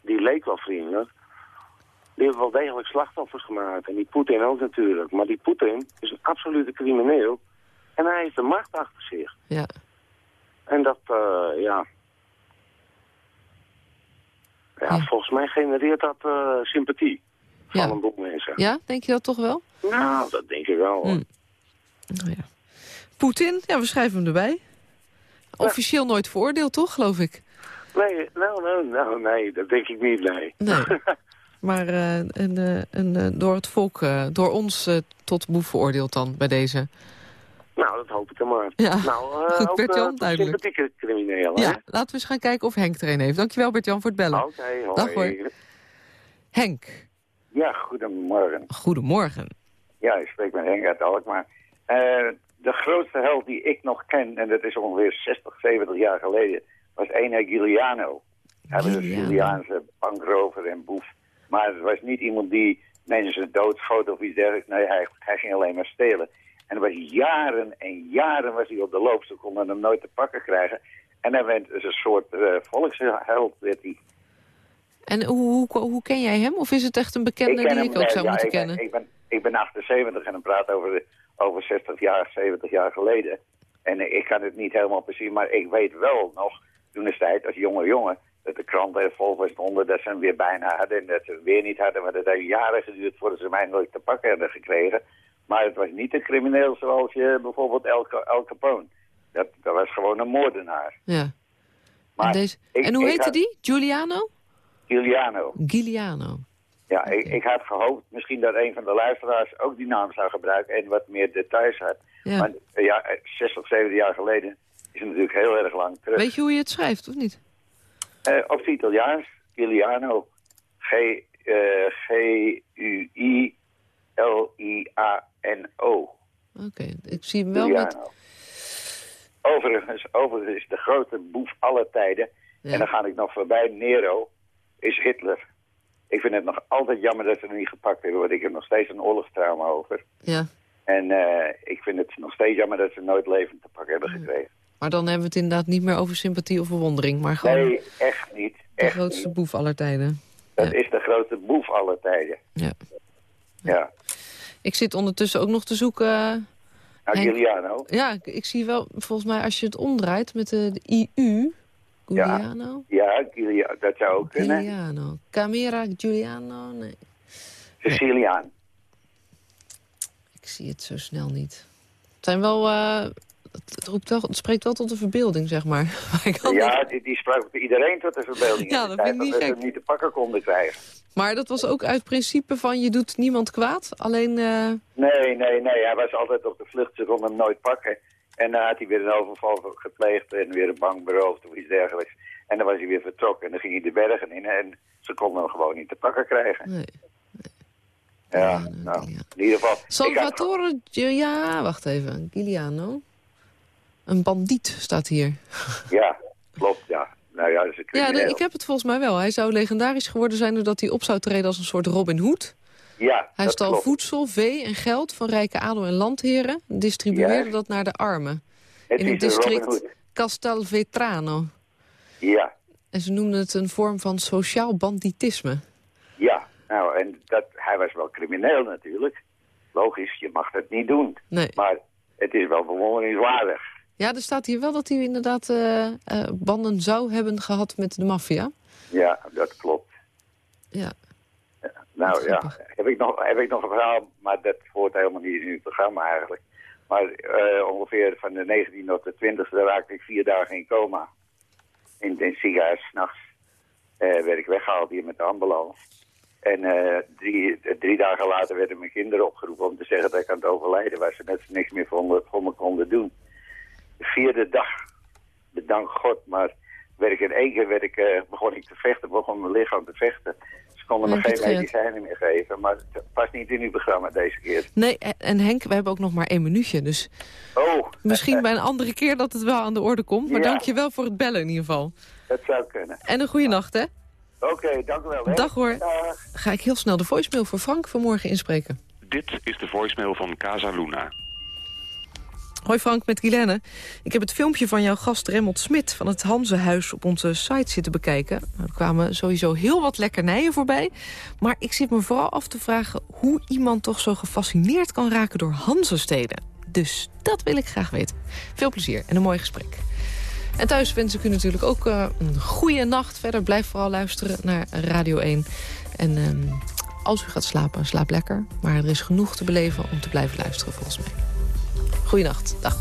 Speaker 11: die leek wel vriendelijk. Die heeft wel degelijk slachtoffers gemaakt. En die Poetin ook natuurlijk. Maar die Poetin is een absolute crimineel. En hij heeft de macht achter zich.
Speaker 3: Ja.
Speaker 11: En dat, eh, ja... Ja, volgens mij genereert dat eh, sympathie van
Speaker 3: Ja.
Speaker 11: een boel mensen.
Speaker 3: Ja, denk je dat toch wel?
Speaker 11: Nou, dat denk ik wel. hoor.
Speaker 3: Hm. Oh ja. Poetin, ja, we schrijven hem erbij. Officieel nooit veroordeeld, toch, geloof ik?
Speaker 15: Nee, nou, nou, nou, nee, dat denk ik niet, nee.
Speaker 3: Nee. [laughs] Maar eh, een, eh, een, eh, door het volk, door ons tot boef veroordeeld dan bij deze.
Speaker 15: Nou, dat hoop ik dan maar.
Speaker 3: Ja,
Speaker 15: nou, eh,
Speaker 3: goed, Bert-Jan, duidelijk.
Speaker 15: sympathieke crimineel, hè?
Speaker 3: Ja, laten we eens gaan kijken of Henk er een heeft. Dankjewel Bert-Jan voor het bellen.
Speaker 15: Oké, hoi.
Speaker 3: Dag hoor. Henk,
Speaker 16: Ja, goedemorgen.
Speaker 3: goedemorgen.
Speaker 16: Ja, ik spreek met Henk uit Alkmaar. De grootste held die ik nog ken, en dat is ongeveer 60, 70 jaar geleden, was ene Giuliano. Hij was een Giuliaanse bankrover en boef. Maar het was niet iemand die mensen doodschoot of iets dergelijks. Nee, hij, hij ging alleen maar stelen. En er was jaren en jaren was hij op de loop. Ze konden hem nooit te pakken krijgen. En hij werd dus een soort eh, volksheld, werd hij.
Speaker 3: En hoe, hoe, hoe ken jij hem? Of is het echt een bekende die ik ook
Speaker 16: eh,
Speaker 3: zou
Speaker 16: ja,
Speaker 3: moeten
Speaker 16: ik ben-
Speaker 3: kennen?
Speaker 16: Ik ben, ik ben 78 en dan praat over, de, over 60 jaar, 70 jaar geleden. En ik kan het niet helemaal precies, maar ik weet wel nog, toen de tijd als jonge jongen, dat de kranten er vol van stonden dat ze hem weer bijna hadden en dat ze hem weer niet hadden. Maar dat heeft jaren geduurd voordat ze hem eindelijk te pakken hadden gekregen. Maar het was niet een crimineel zoals je bijvoorbeeld El, El Capone. Dat, dat was gewoon een moordenaar.
Speaker 3: Ja.
Speaker 16: Maar
Speaker 3: en, deze...
Speaker 16: ik-
Speaker 3: en hoe heette
Speaker 16: had-
Speaker 3: die? Giuliano?
Speaker 16: Giuliano.
Speaker 3: Giuliano.
Speaker 16: Ja, ik, ik had gehoopt misschien dat een van de luisteraars ook die naam zou gebruiken en wat meer details had.
Speaker 3: Ja.
Speaker 16: Maar eh, ja, eh, zes of zeven jaar geleden is het natuurlijk heel erg lang terug.
Speaker 3: Weet je hoe je het schrijft, of niet?
Speaker 16: Eh, op het Italiaans, Giuliano. G, eh, G-U-I-L-I-A-N-O.
Speaker 3: Oké, ik zie hem wel met...
Speaker 16: Overigens, overigens de grote boef aller tijden. En dan ga ik nog voorbij, Nero, is Hitler. Ik vind het nog altijd jammer dat ze hem niet gepakt hebben, want ik heb nog steeds een oorlogstrauma over.
Speaker 3: Ja,
Speaker 16: En eh, ik vind het nog steeds jammer dat ze nooit levend te pakken hebben gekregen.
Speaker 3: Maar dan hebben we het inderdaad niet meer over sympathie of verwondering. Maar gewoon
Speaker 16: Nee, echt niet.
Speaker 3: de
Speaker 16: Echt
Speaker 3: grootste
Speaker 16: niet.
Speaker 3: boef aller tijden.
Speaker 16: Dat is de grote boef aller tijden.
Speaker 3: Ja.
Speaker 16: Ja.
Speaker 3: Ik zit ondertussen ook nog te zoeken... eh,
Speaker 16: Nou,
Speaker 3: Henk-
Speaker 16: Giuliano.
Speaker 3: Ja, ik, zie wel, volgens mij als je het omdraait met de, de IU... Giuliano?
Speaker 16: Ja, Giuliano, dat zou ook kunnen.
Speaker 3: Giuliano. Camera Giuliano? Nee,
Speaker 16: Siciliaan.
Speaker 3: ik zie het zo snel niet. Het zijn wel... eh, het, roept wel, het spreekt wel tot de verbeelding, zeg maar. [laughs]
Speaker 16: Ja, die, die sprak iedereen tot de verbeelding.
Speaker 3: Ja, dat vind ik
Speaker 16: dat
Speaker 3: niet gek.
Speaker 16: hem niet te pakken konden krijgen.
Speaker 3: Maar dat was ook uit principe van je doet niemand kwaad. Alleen, eh,
Speaker 16: Nee, nee, nee. Hij was altijd op de vlucht. Ze konden hem nooit pakken. En dan had hij weer een overval gepleegd en weer een bank beroofd of iets dergelijks. En dan was hij weer vertrokken en dan ging hij de bergen in en ze konden hem gewoon niet te pakken krijgen.
Speaker 3: Nee.
Speaker 16: Ja, nou, in ieder geval. had-
Speaker 3: Salvatore, ja, wacht even. Giuliano. Een bandiet staat hier.
Speaker 16: Ja, klopt, ja. Nou ja, dat is een
Speaker 3: Ja, ik heb het volgens mij wel. Hij zou legendarisch geworden zijn doordat hij op zou treden als een soort Robin Hood.
Speaker 16: Ja,
Speaker 3: Hij stal
Speaker 16: klopt.
Speaker 3: voedsel, vee en geld van rijke adel en landheren. en Distribueerde dat naar de armen.
Speaker 16: Het
Speaker 3: in het district. Castelvetrano.
Speaker 16: Ja,
Speaker 3: En ze noemden het een vorm van sociaal banditisme.
Speaker 16: ja. Nou, en dat, hij was wel crimineel natuurlijk. Logisch, je mag dat niet doen.
Speaker 3: Nee.
Speaker 16: Maar het is wel bewonderingswaardig.
Speaker 3: Ja, er staat hier wel dat hij inderdaad eh, eh, banden zou hebben gehad met de maffia.
Speaker 16: Ja, dat klopt.
Speaker 3: Ja.
Speaker 16: Nou ja, heb ik, nog, heb ik nog een verhaal, maar dat hoort helemaal niet in het programma eigenlijk. Maar eh, ongeveer van de 19e tot de 20e raakte ik vier dagen in coma. In, in het ziekenhuis, s'nachts. werd ik weggehaald hier met de ambulance. En drie, drie dagen later werden mijn kinderen opgeroepen om te zeggen dat ik aan het overlijden was. En dat ze niks meer voor me, voor me konden doen. De vierde dag, bedank God, maar werd ik in één keer werd ik, eh, begon ik te vechten, begon mijn lichaam te vechten. Ze konden me
Speaker 3: dat
Speaker 16: geen medicijnen meer geven, maar het past niet in uw programma deze keer.
Speaker 3: Nee, en- en Henk, we hebben ook nog maar één minuutje. Dus
Speaker 16: Oh,
Speaker 3: misschien [laughs] bij een andere keer dat het wel aan de orde komt. Maar
Speaker 16: Ja.
Speaker 3: dank je wel voor het bellen in ieder geval.
Speaker 16: dat zou kunnen.
Speaker 3: En een goede nacht, hè?
Speaker 16: Oké, dank u wel. Hè?
Speaker 3: Dag hoor. Ga ik heel snel de voicemail voor Frank vanmorgen inspreken.
Speaker 17: Dit is de voicemail van Casa Luna.
Speaker 3: Hoi Frank, met Guilaine. Ik heb het filmpje van jouw gast Remmelt Smit van het Hanzehuis op onze site zitten bekijken. Nou, Er kwamen sowieso heel wat lekkernijen voorbij. Maar ik zit me vooral af te vragen hoe iemand toch zo gefascineerd kan raken door Hanzesteden. Dus dat wil ik graag weten. Veel plezier en een mooi gesprek. En thuis wens ik u natuurlijk ook eh, een goede nacht. Verder blijf vooral luisteren naar Radio 1. En ehm, als u gaat slapen, slaap lekker. Maar er is genoeg te beleven om te blijven luisteren volgens mij. Goeienacht. Dag.